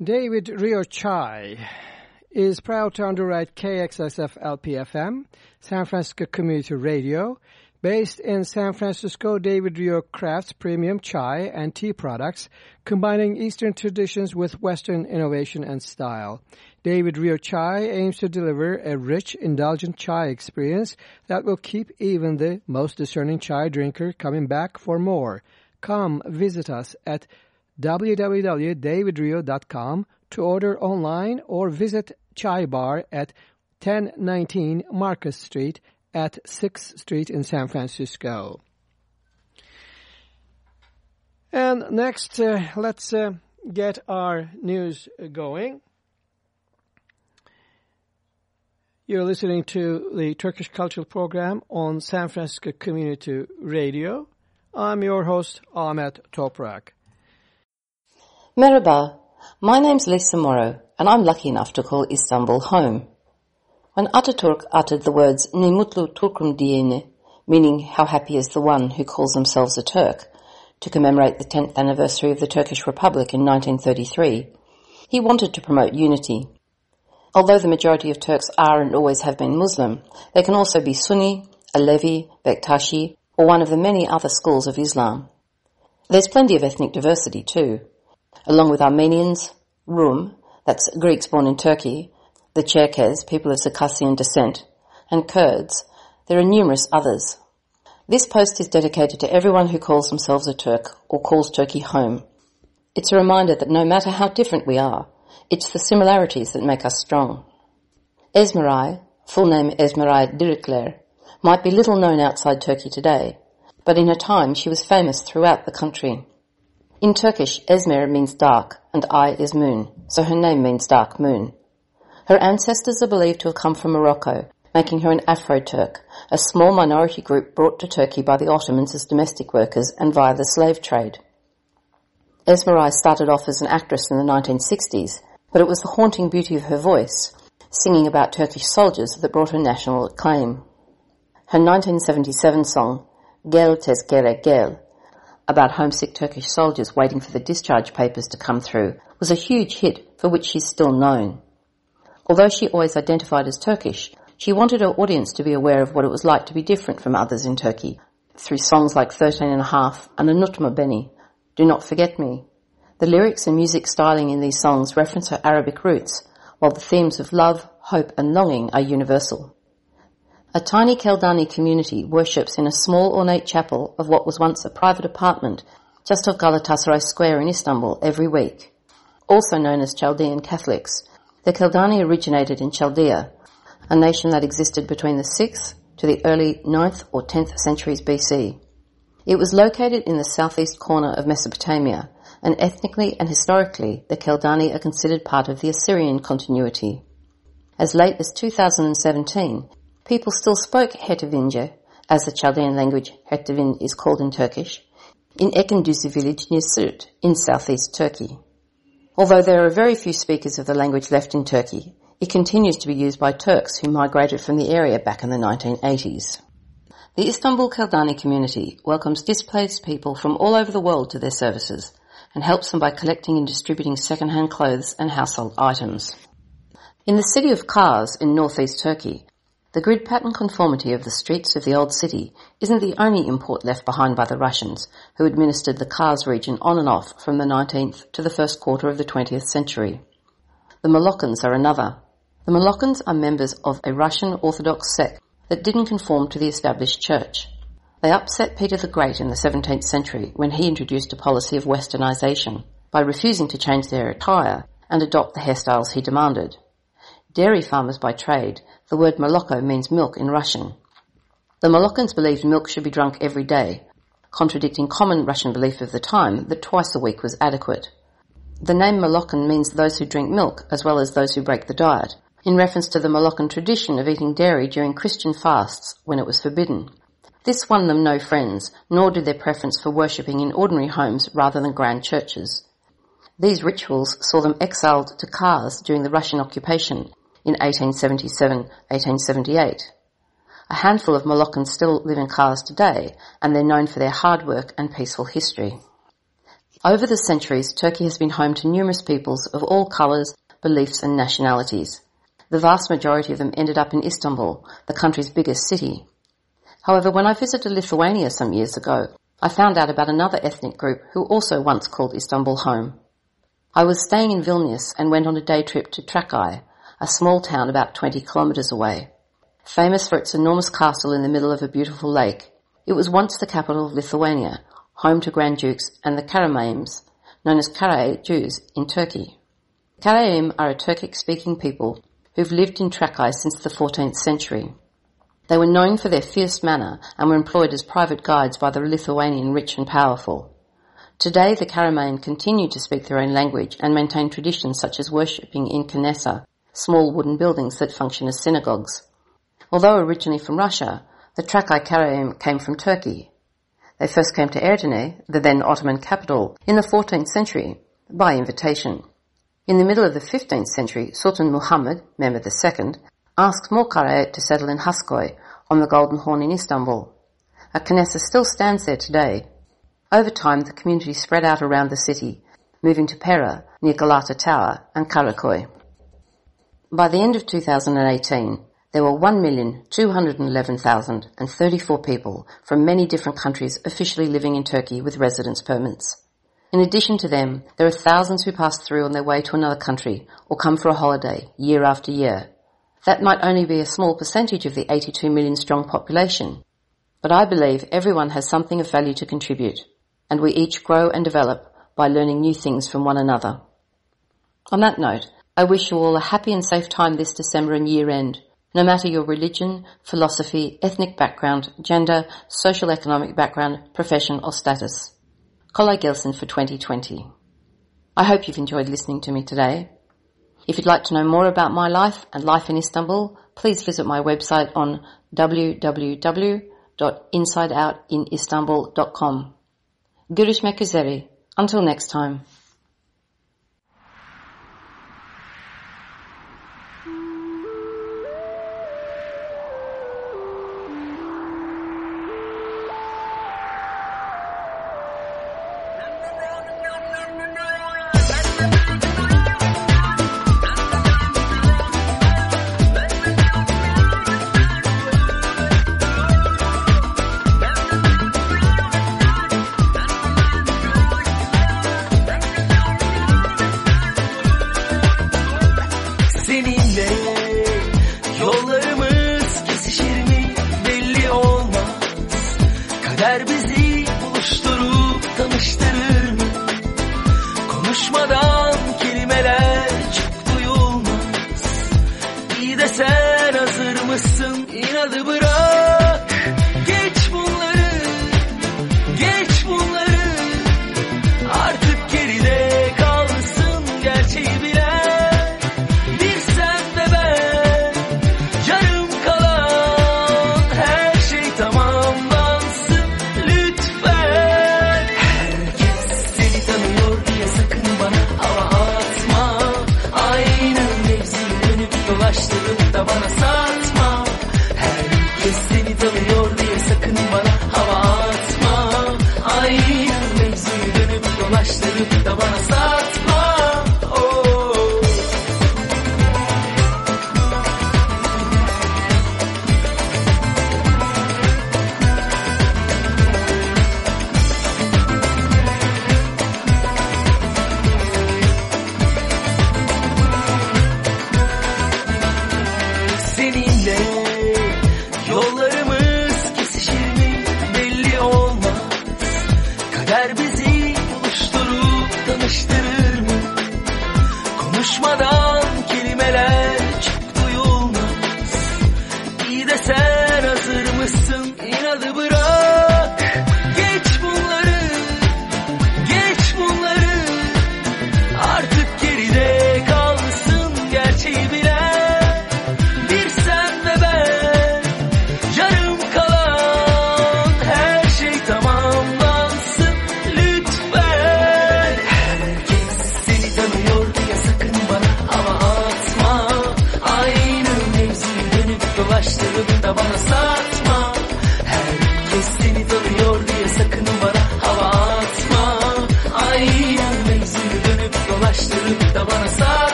A: David Rio Chai is proud to underwrite KXSF LPFM, San Francisco Community Radio. Based in San Francisco, David Rio crafts premium chai and tea products, combining Eastern traditions with Western innovation and style. David Rio Chai aims to deliver a rich, indulgent chai experience that will keep even the most discerning chai drinker coming back for more. Come visit us at www.davidrio.com to order online or visit Chai Bar at 1019 Market Street at 6th Street in San Francisco. And next, uh, let's uh, get our news going. You're listening to the Turkish Cultural Program on San Francisco Community Radio. I'm your host, Ahmet Toprak.
E: Merhaba, my name's Lisa Morrow, and I'm lucky enough to call Istanbul home. When Ataturk uttered the words Ne mutlu Turkum diyeni, meaning how happy is the one who calls themselves a Turk, to commemorate the 10th anniversary of the Turkish Republic in 1933, he wanted to promote unity. Although the majority of Turks are and always have been Muslim, they can also be Sunni, Alevi, Bektashi, or one of the many other schools of Islam. There's plenty of ethnic diversity too, along with Armenians, Rum, that's Greeks born in Turkey, the Cherkes, people of Circassian descent, and Kurds. There are numerous others. This post is dedicated to everyone who calls themselves a Turk or calls Turkey home. It's a reminder that no matter how different we are, it's the similarities that make us strong. Esmeray, full name Esmeray Dirikler, might be little known outside Turkey today, but in her time she was famous throughout the country. In Turkish, Esmer means dark and I is moon, so her name means dark moon. Her ancestors are believed to have come from Morocco, making her an Afro-Turk, a small minority group brought to Turkey by the Ottomans as domestic workers and via the slave trade. Esmeray started off as an actress in the 1960s, but it was the haunting beauty of her voice, singing about Turkish soldiers, that brought her national acclaim. Her 1977 song, Gel Tezkere Gel, about homesick Turkish soldiers waiting for the discharge papers to come through, was a huge hit for which she's still known. Although she always identified as Turkish, she wanted her audience to be aware of what it was like to be different from others in Turkey through songs like Thirteen and a Half and Unutma Beni, Do Not Forget Me. The lyrics and music styling in these songs reference her Arabic roots, while the themes of love, hope and longing are universal. A tiny Keldani community worships in a small ornate chapel of what was once a private apartment just off Galatasaray Square in Istanbul every week. Also known as Chaldean Catholics, the Keldani originated in Chaldea, a nation that existed between the 6th to the early 9th or 10th centuries BC. It was located in the southeast corner of Mesopotamia, and ethnically and historically the Keldani are considered part of the Assyrian continuity. As late as 2017, People still spoke Hertevince, as the Chaldean language Hertevin is called in Turkish, in Ekinduzi village near Siirt in southeast Turkey. Although there are very few speakers of the language left in Turkey, it continues to be used by Turks who migrated from the area back in the 1980s. The Istanbul Keldani community welcomes displaced people from all over the world to their services and helps them by collecting and distributing second-hand clothes and household items. In the city of Kars in northeast Turkey, the grid pattern conformity of the streets of the old city isn't the only import left behind by the Russians, who administered the Kars region on and off from the 19th to the first quarter of the 20th century. The Molokans are another. The Molokans are members of a Russian Orthodox sect that didn't conform to the established church. They upset Peter the Great in the 17th century when he introduced a policy of westernization by refusing to change their attire and adopt the hairstyles he demanded. Dairy farmers by trade, the word Moloko means milk in Russian. The Molokans believed milk should be drunk every day, contradicting common Russian belief of the time that twice a week was adequate. The name Molokan means those who drink milk as well as those who break the diet, in reference to the Molokan tradition of eating dairy during Christian fasts when it was forbidden. This won them no friends, nor did their preference for worshipping in ordinary homes rather than grand churches. These rituals saw them exiled to Kars during the Russian occupation in 1877-1878. A handful of Molokans still live in Kars today, and they're known for their hard work and peaceful history. Over the centuries, Turkey has been home to numerous peoples of all colours, beliefs and nationalities. The vast majority of them ended up in Istanbul, the country's biggest city. However, when I visited Lithuania some years ago, I found out about another ethnic group who also once called Istanbul home. I was staying in Vilnius and went on a day trip to Trakai, a small town about 20 kilometres away. Famous for its enormous castle in the middle of a beautiful lake, it was once the capital of Lithuania, home to Grand Dukes and the Karaims, known as Karay Jews in Turkey. Karaim are a Turkic-speaking people who've lived in Trakai since the 14th century. They were known for their fierce manner and were employed as private guides by the Lithuanian rich and powerful. Today the Karaim continue to speak their own language and maintain traditions such as worshipping in Knesa, small wooden buildings that function as synagogues. Although originally from Russia, the Trakai came from Turkey. They first came to Edirne, the then Ottoman capital, in the 14th century, by invitation. In the middle of the 15th century, Sultan Muhammad, Mehmed II, asked more Karaite to settle in Haskoy, on the Golden Horn in Istanbul. A Knesa still stands there today. Over time, the community spread out around the city, moving to Pera, near Galata Tower, and Karakoy. By the end of 2018, there were 1,211,034 people from many different countries officially living in Turkey with residence permits. In addition to them, there are thousands who pass through on their way to another country or come for a holiday year after year. That might only be a small percentage of the 82 million strong population, but I believe everyone has something of value to contribute, and we each grow and develop by learning new things from one another. On that note, I wish you all a happy and safe time this December and year end, no matter your religion, philosophy, ethnic background, gender, social economic background, profession or status. Kolay gelsin for 2020. I hope you've enjoyed listening to me today. If you'd like to know more about my life and life in Istanbul, please visit my website on www.insideoutinistanbul.com. Görüşmek üzere. Until next time.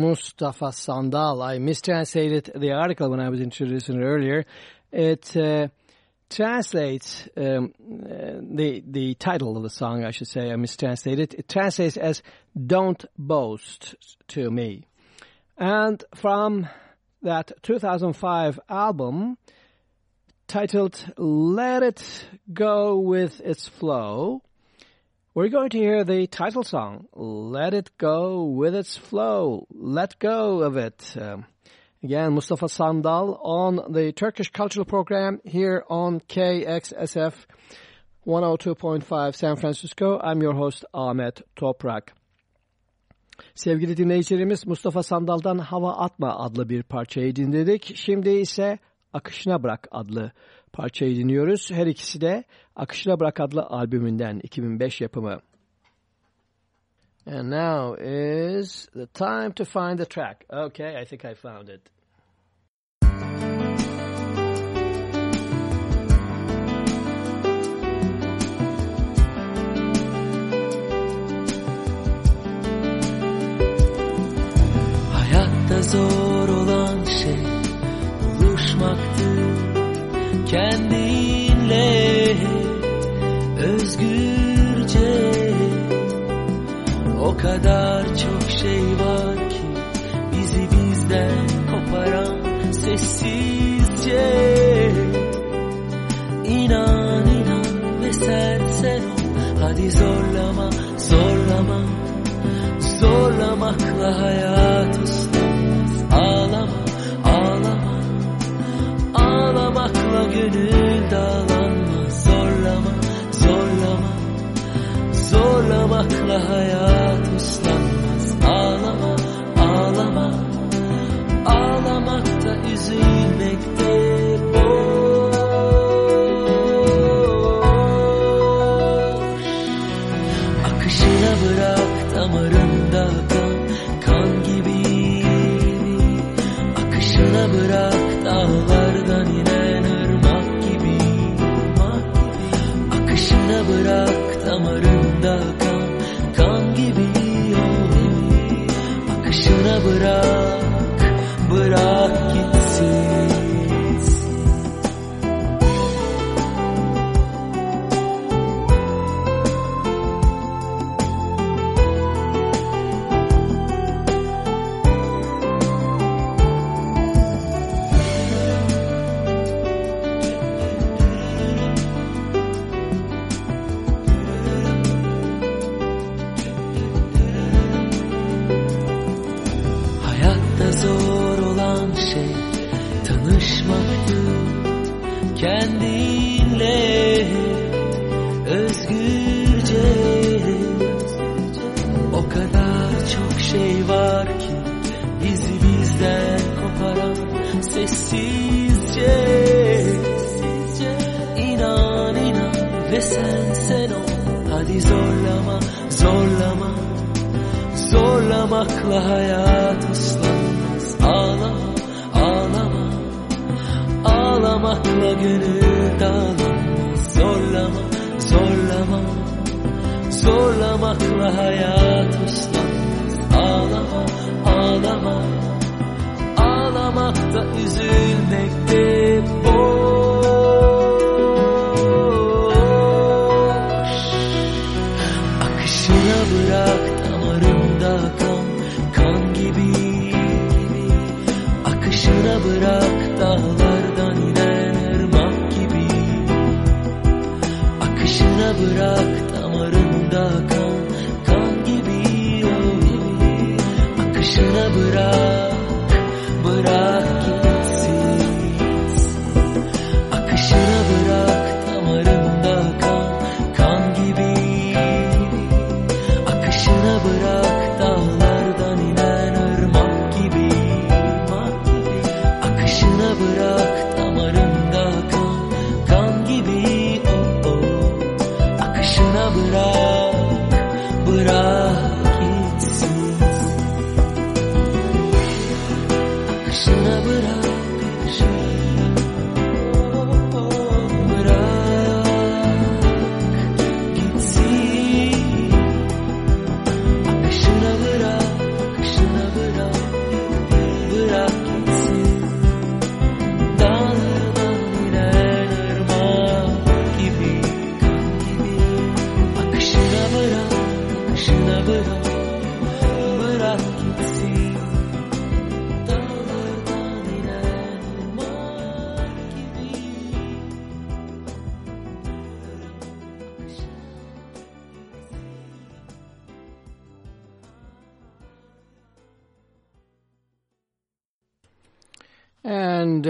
A: Mustafa Sandal. I mistranslated the article when I was introducing it earlier. It uh, translates um, uh, the the title of the song, I should say. I mistranslated. It translates as "Don't boast to me," and from that 2005 album titled "Let It Go with Its Flow." We're going to hear the title song, Let It Go With Its Flow. Let go of it. Um, again, Mustafa Sandal on the Turkish Cultural Program here on KXSF 102.5 San Francisco. I'm your host Ahmet Toprak. Sevgili dinleyicilerimiz Mustafa Sandal'dan Hava Atma adlı bir parçayı dinledik. Şimdi ise Akışına Bırak adlı parçayı dinliyoruz. Her ikisi de Akışına Bırak adlı albümünden 2005 yapımı. And now is the time to find the track. Okay, I think I found it.
B: Kadar çok şey var ki bizi bizden koparan sessizce. İnan inan ve sen sen hadi zorlama zorlama Zorlamakla hayat ıslanmaz Ağlama ağlama Ağlamakla gönül dağlanmaz Ağlamakla hayat uslanmaz Ağlama, ağlama. Ağlamakta
A: üzülme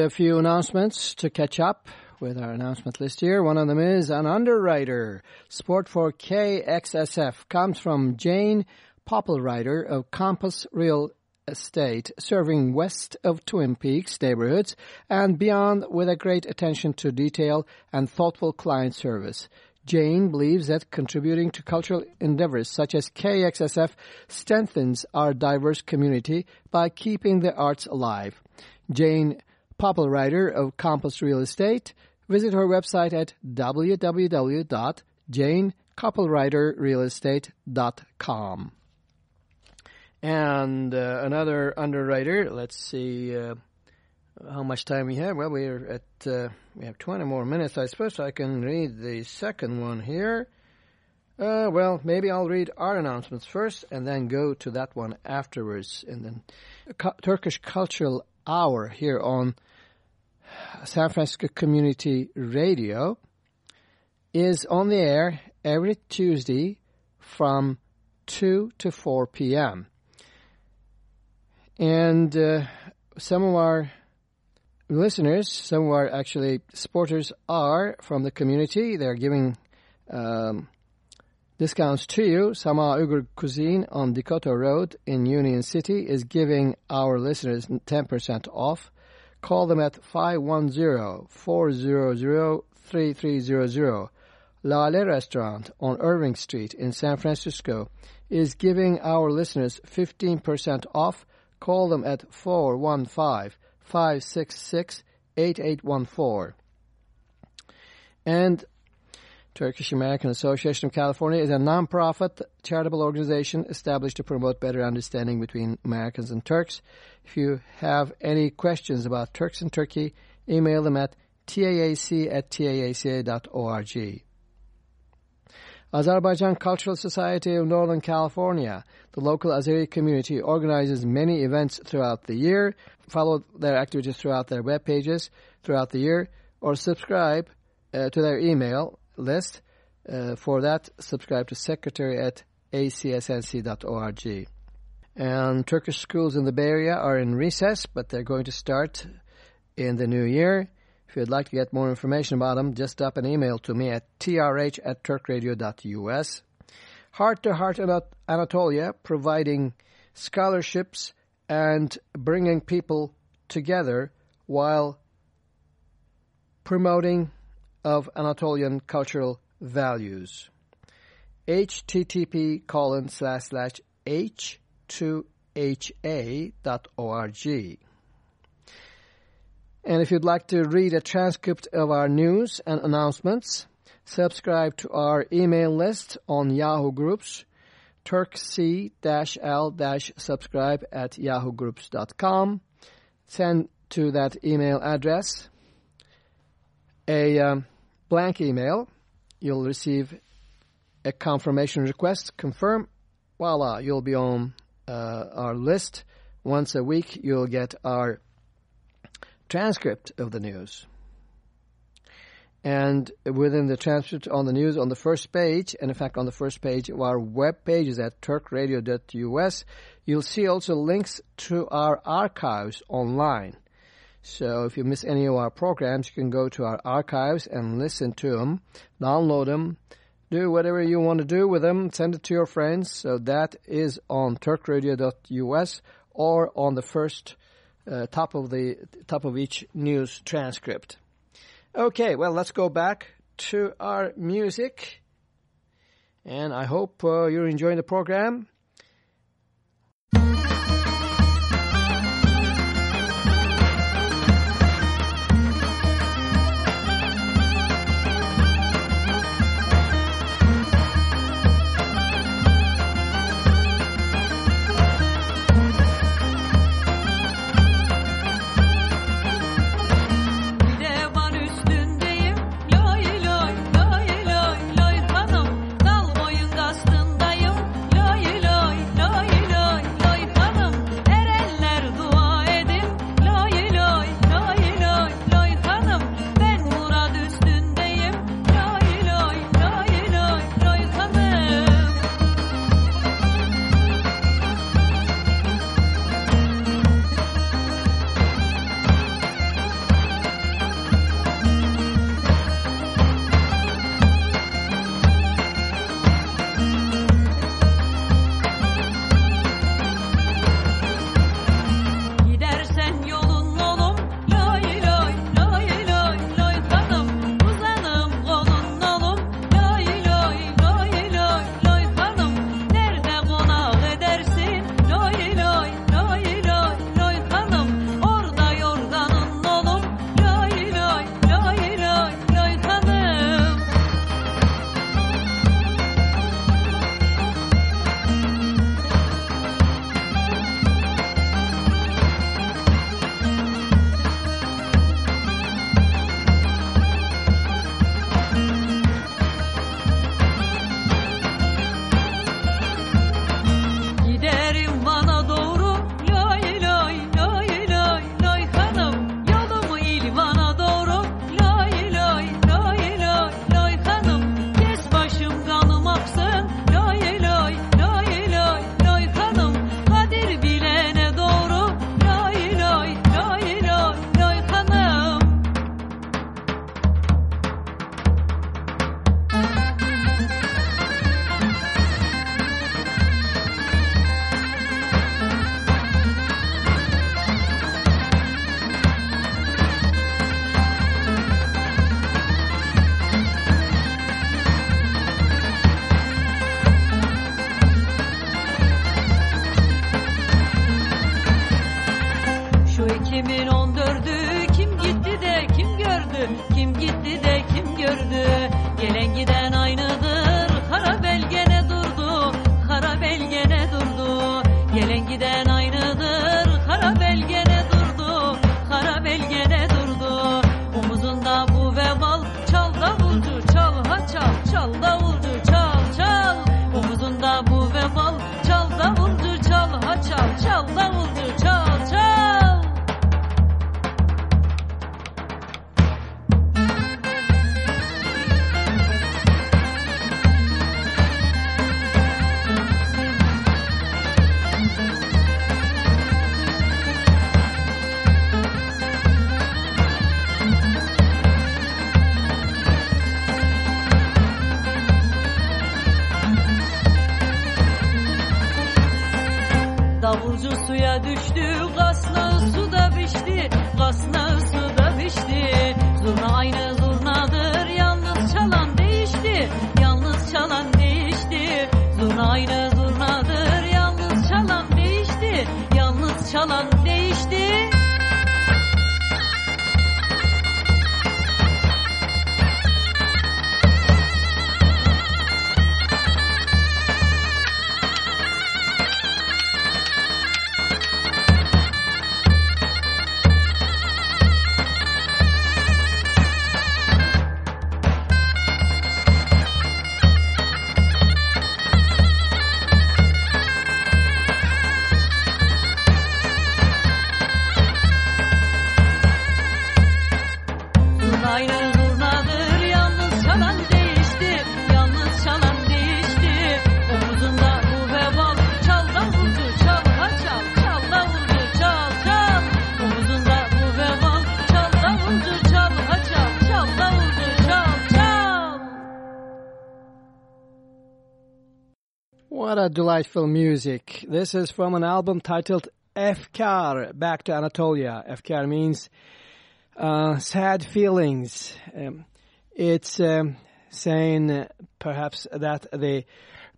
A: a few announcements to catch up with our announcement list here. One of them is an underwriter. Sport for KXSF comes from Jane Popplewriter of Compass Real Estate, serving west of Twin Peaks neighborhoods and beyond with a great attention to detail and thoughtful client service. Jane believes that contributing to cultural endeavors such as KXSF strengthens our diverse community by keeping the arts alive. Jane Popplewriter of Compass Real Estate. Visit her website at www.janecopplewriterrealestate.com. And uh, another underwriter, let's see uh, how much time we have. Well, we're at, uh, we have 20 more minutes. I suppose I can read the second one here. Uh, well, maybe I'll read our announcements first and then go to that one afterwards. And then Turkish Cultural Hour here on San Francisco Community Radio is on the air every Tuesday from 2 to 4 p.m. And uh, some of our listeners, some of our actually supporters are from the community. They're giving um, discounts to you. Sama Uyghur Cuisine on Decoto Road in Union City is giving our listeners 10% off. Call them at 510-400-3300. Lale Restaurant on Irving Street in San Francisco is giving our listeners 15% off Call them at 415-566-8814. And Turkish American Association of California is a nonprofit charitable organization established to promote better understanding between Americans and Turks. If you have any questions about Turks and Turkey, email them at taac at taaca.org. Azerbaijan Cultural Society of Northern California, the local Azeri community, organizes many events throughout the year. Follow their activities throughout their web pages throughout the year, or subscribe uh, to their email list. Uh, for that, subscribe to secretary at acsnc.org. And Turkish schools in the Bay Area are in recess, but they're going to start in the new year. If you'd like to get more information about them, just drop an email to me at trh at turkradio.us. Heart to Heart Anatolia, providing scholarships and bringing people together while promoting of Anatolian cultural values. http colon slash slash h2ha dot org. And if you'd like to read a transcript of our news and announcements, subscribe to our email list on Yahoo Groups, turkc-l-subscribe at yahoogroups.com. Send to that email address a um, blank email. You'll receive a confirmation request. Confirm. Voila, you'll be on uh, our list. Once a week, you'll get our transcript of the news. And within the transcript on the news on the first page, and in fact on the first page of our web pages at turkradio.us, you'll see also links to our archives online. So if you miss any of our programs, you can go to our archives and listen to them, download them, do whatever you want to do with them, send it to your friends. So that is on turkradio.us or on the first uh, top of the top of each news transcript. Okay, well, let's go back to our music. And I hope uh, you're enjoying the program.
C: Pişti
A: Delightful music. This is from an album titled Efkar, Back to Anatolia. Efkar means uh, sad feelings. Um, it's um, saying uh, perhaps that the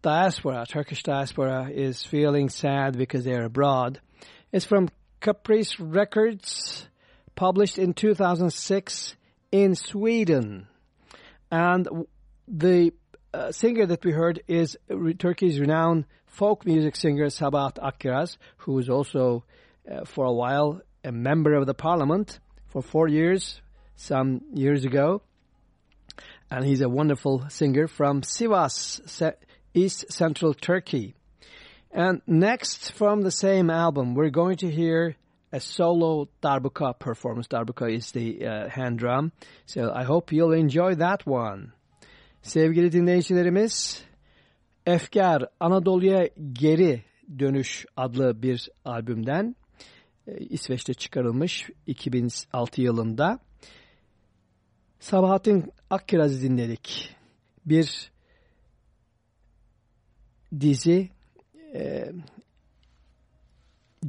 A: diaspora, Turkish diaspora, is feeling sad because they're abroad. It's from Caprice Records, published in 2006 in Sweden. And the uh, singer that we heard is Turkey's renowned folk music singer Sabahat Akkiraz, who was also uh, for a while a member of the parliament for four years, some years ago. And he's a wonderful singer from Sivas, East Central Turkey. And next from the same album, we're going to hear a solo darbuka performance. Darbuka is the uh, hand drum. So I hope you'll enjoy that one. Sevgili dinleyicilerimiz, Efkar Anadolu'ya Geri Dönüş adlı bir albümden e, İsveç'te çıkarılmış 2006 yılında Sabahattin Akkiraz'ı dinledik. Bir dizi e,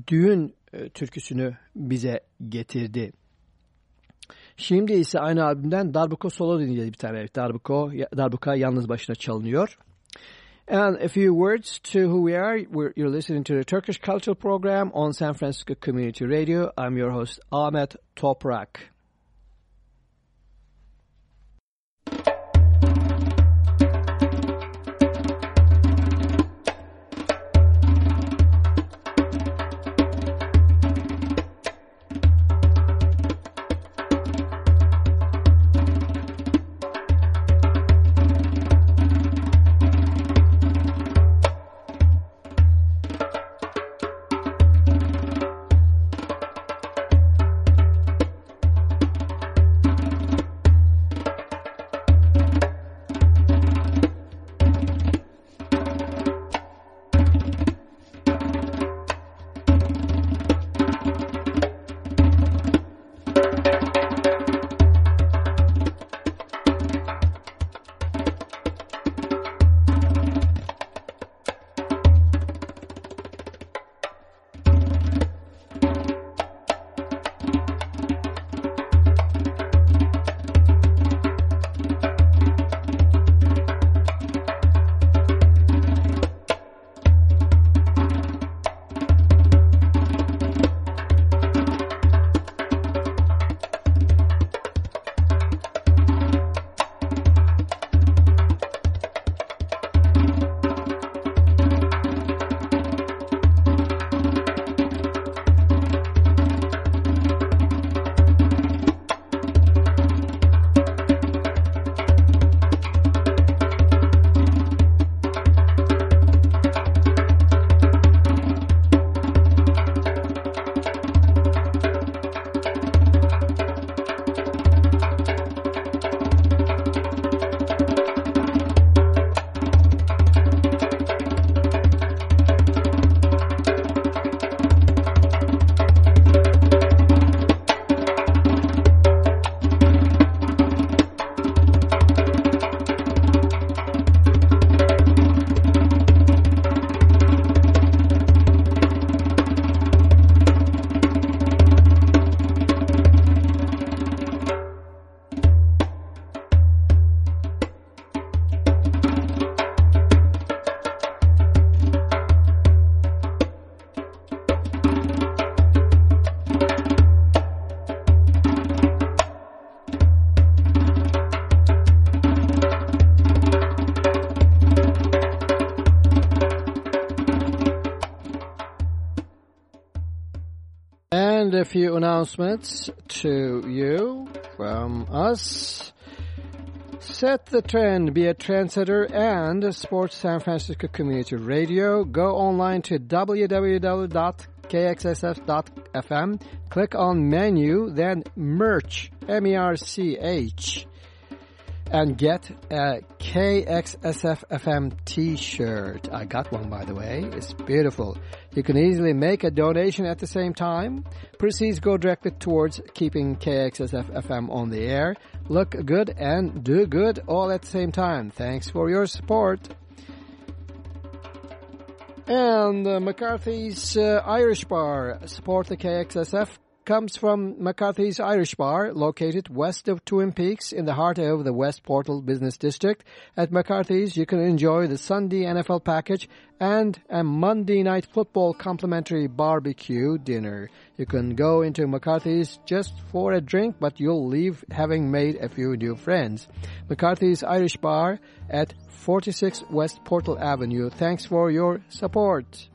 A: düğün e, türküsünü bize getirdi. Şimdi ise aynı albümden solo dinleyeceğiz bir tane. Darbuka yalnız başına çalınıyor. And a few words to who we are. We're, you're listening to the Turkish Cultural Program on San Francisco Community Radio. I'm your host Ahmet Toprak. And a few announcements to you from us. Set the trend, be a trendsetter and support San Francisco Community Radio. Go online to www.kxsf.fm, click on menu, then merch, M-E-R-C-H, and get a KXSF-FM t-shirt. I got one, by the way. It's beautiful. You can easily make a donation at the same time. Proceeds go directly towards keeping KXSF-FM on the air. Look good and do good all at the same time. Thanks for your support. And uh, McCarthy's uh, Irish Bar, support the KXSF comes from McCarthy's Irish Bar, located west of Twin Peaks in the heart of the West Portal Business District. At McCarthy's, you can enjoy the Sunday NFL package and a Monday night football complimentary barbecue dinner. You can go into McCarthy's just for a drink, but you'll leave having made a few new friends. McCarthy's Irish Bar at 46 West Portal Avenue. Thanks for your support.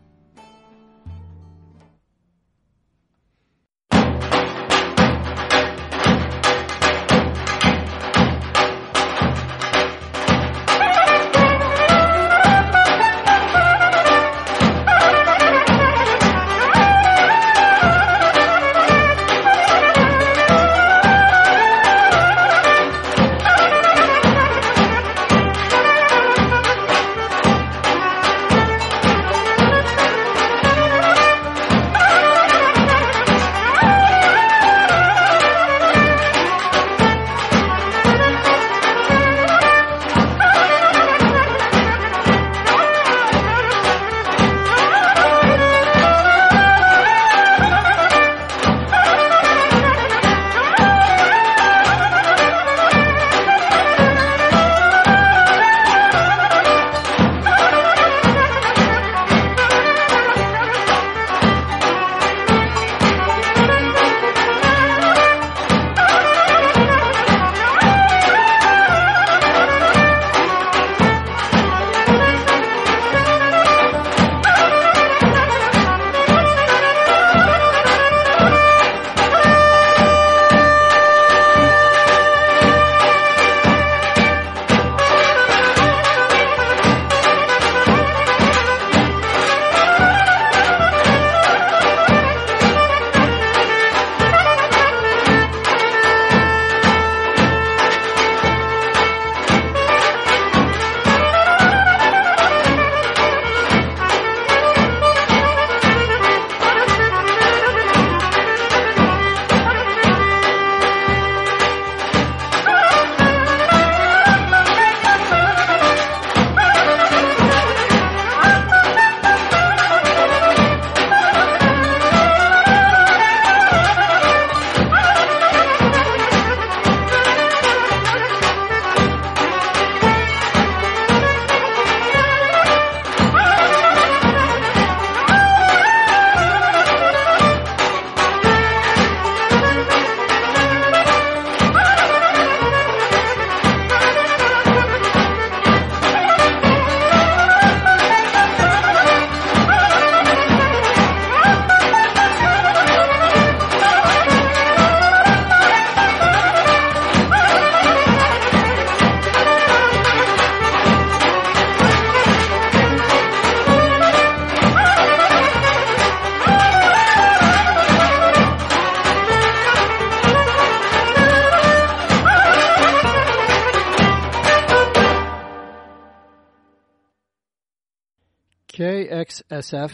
A: KXSF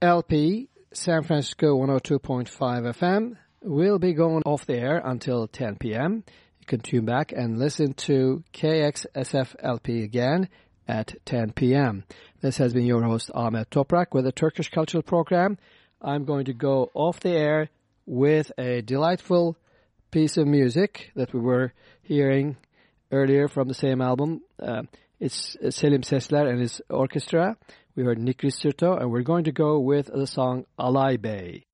A: LP San Francisco 102.5 FM will be going off the air until 10 p.m. You can tune back and listen to KXSF LP again at 10 p.m. This has been your host Ahmet Toprak with a Turkish Cultural Program. I'm going to go off the air with a delightful piece of music that we were hearing earlier from the same album. Uh, it's Selim Sesler and his orchestra. We heard Nikriz Sirto, and we're going to go with the song Alay Bey.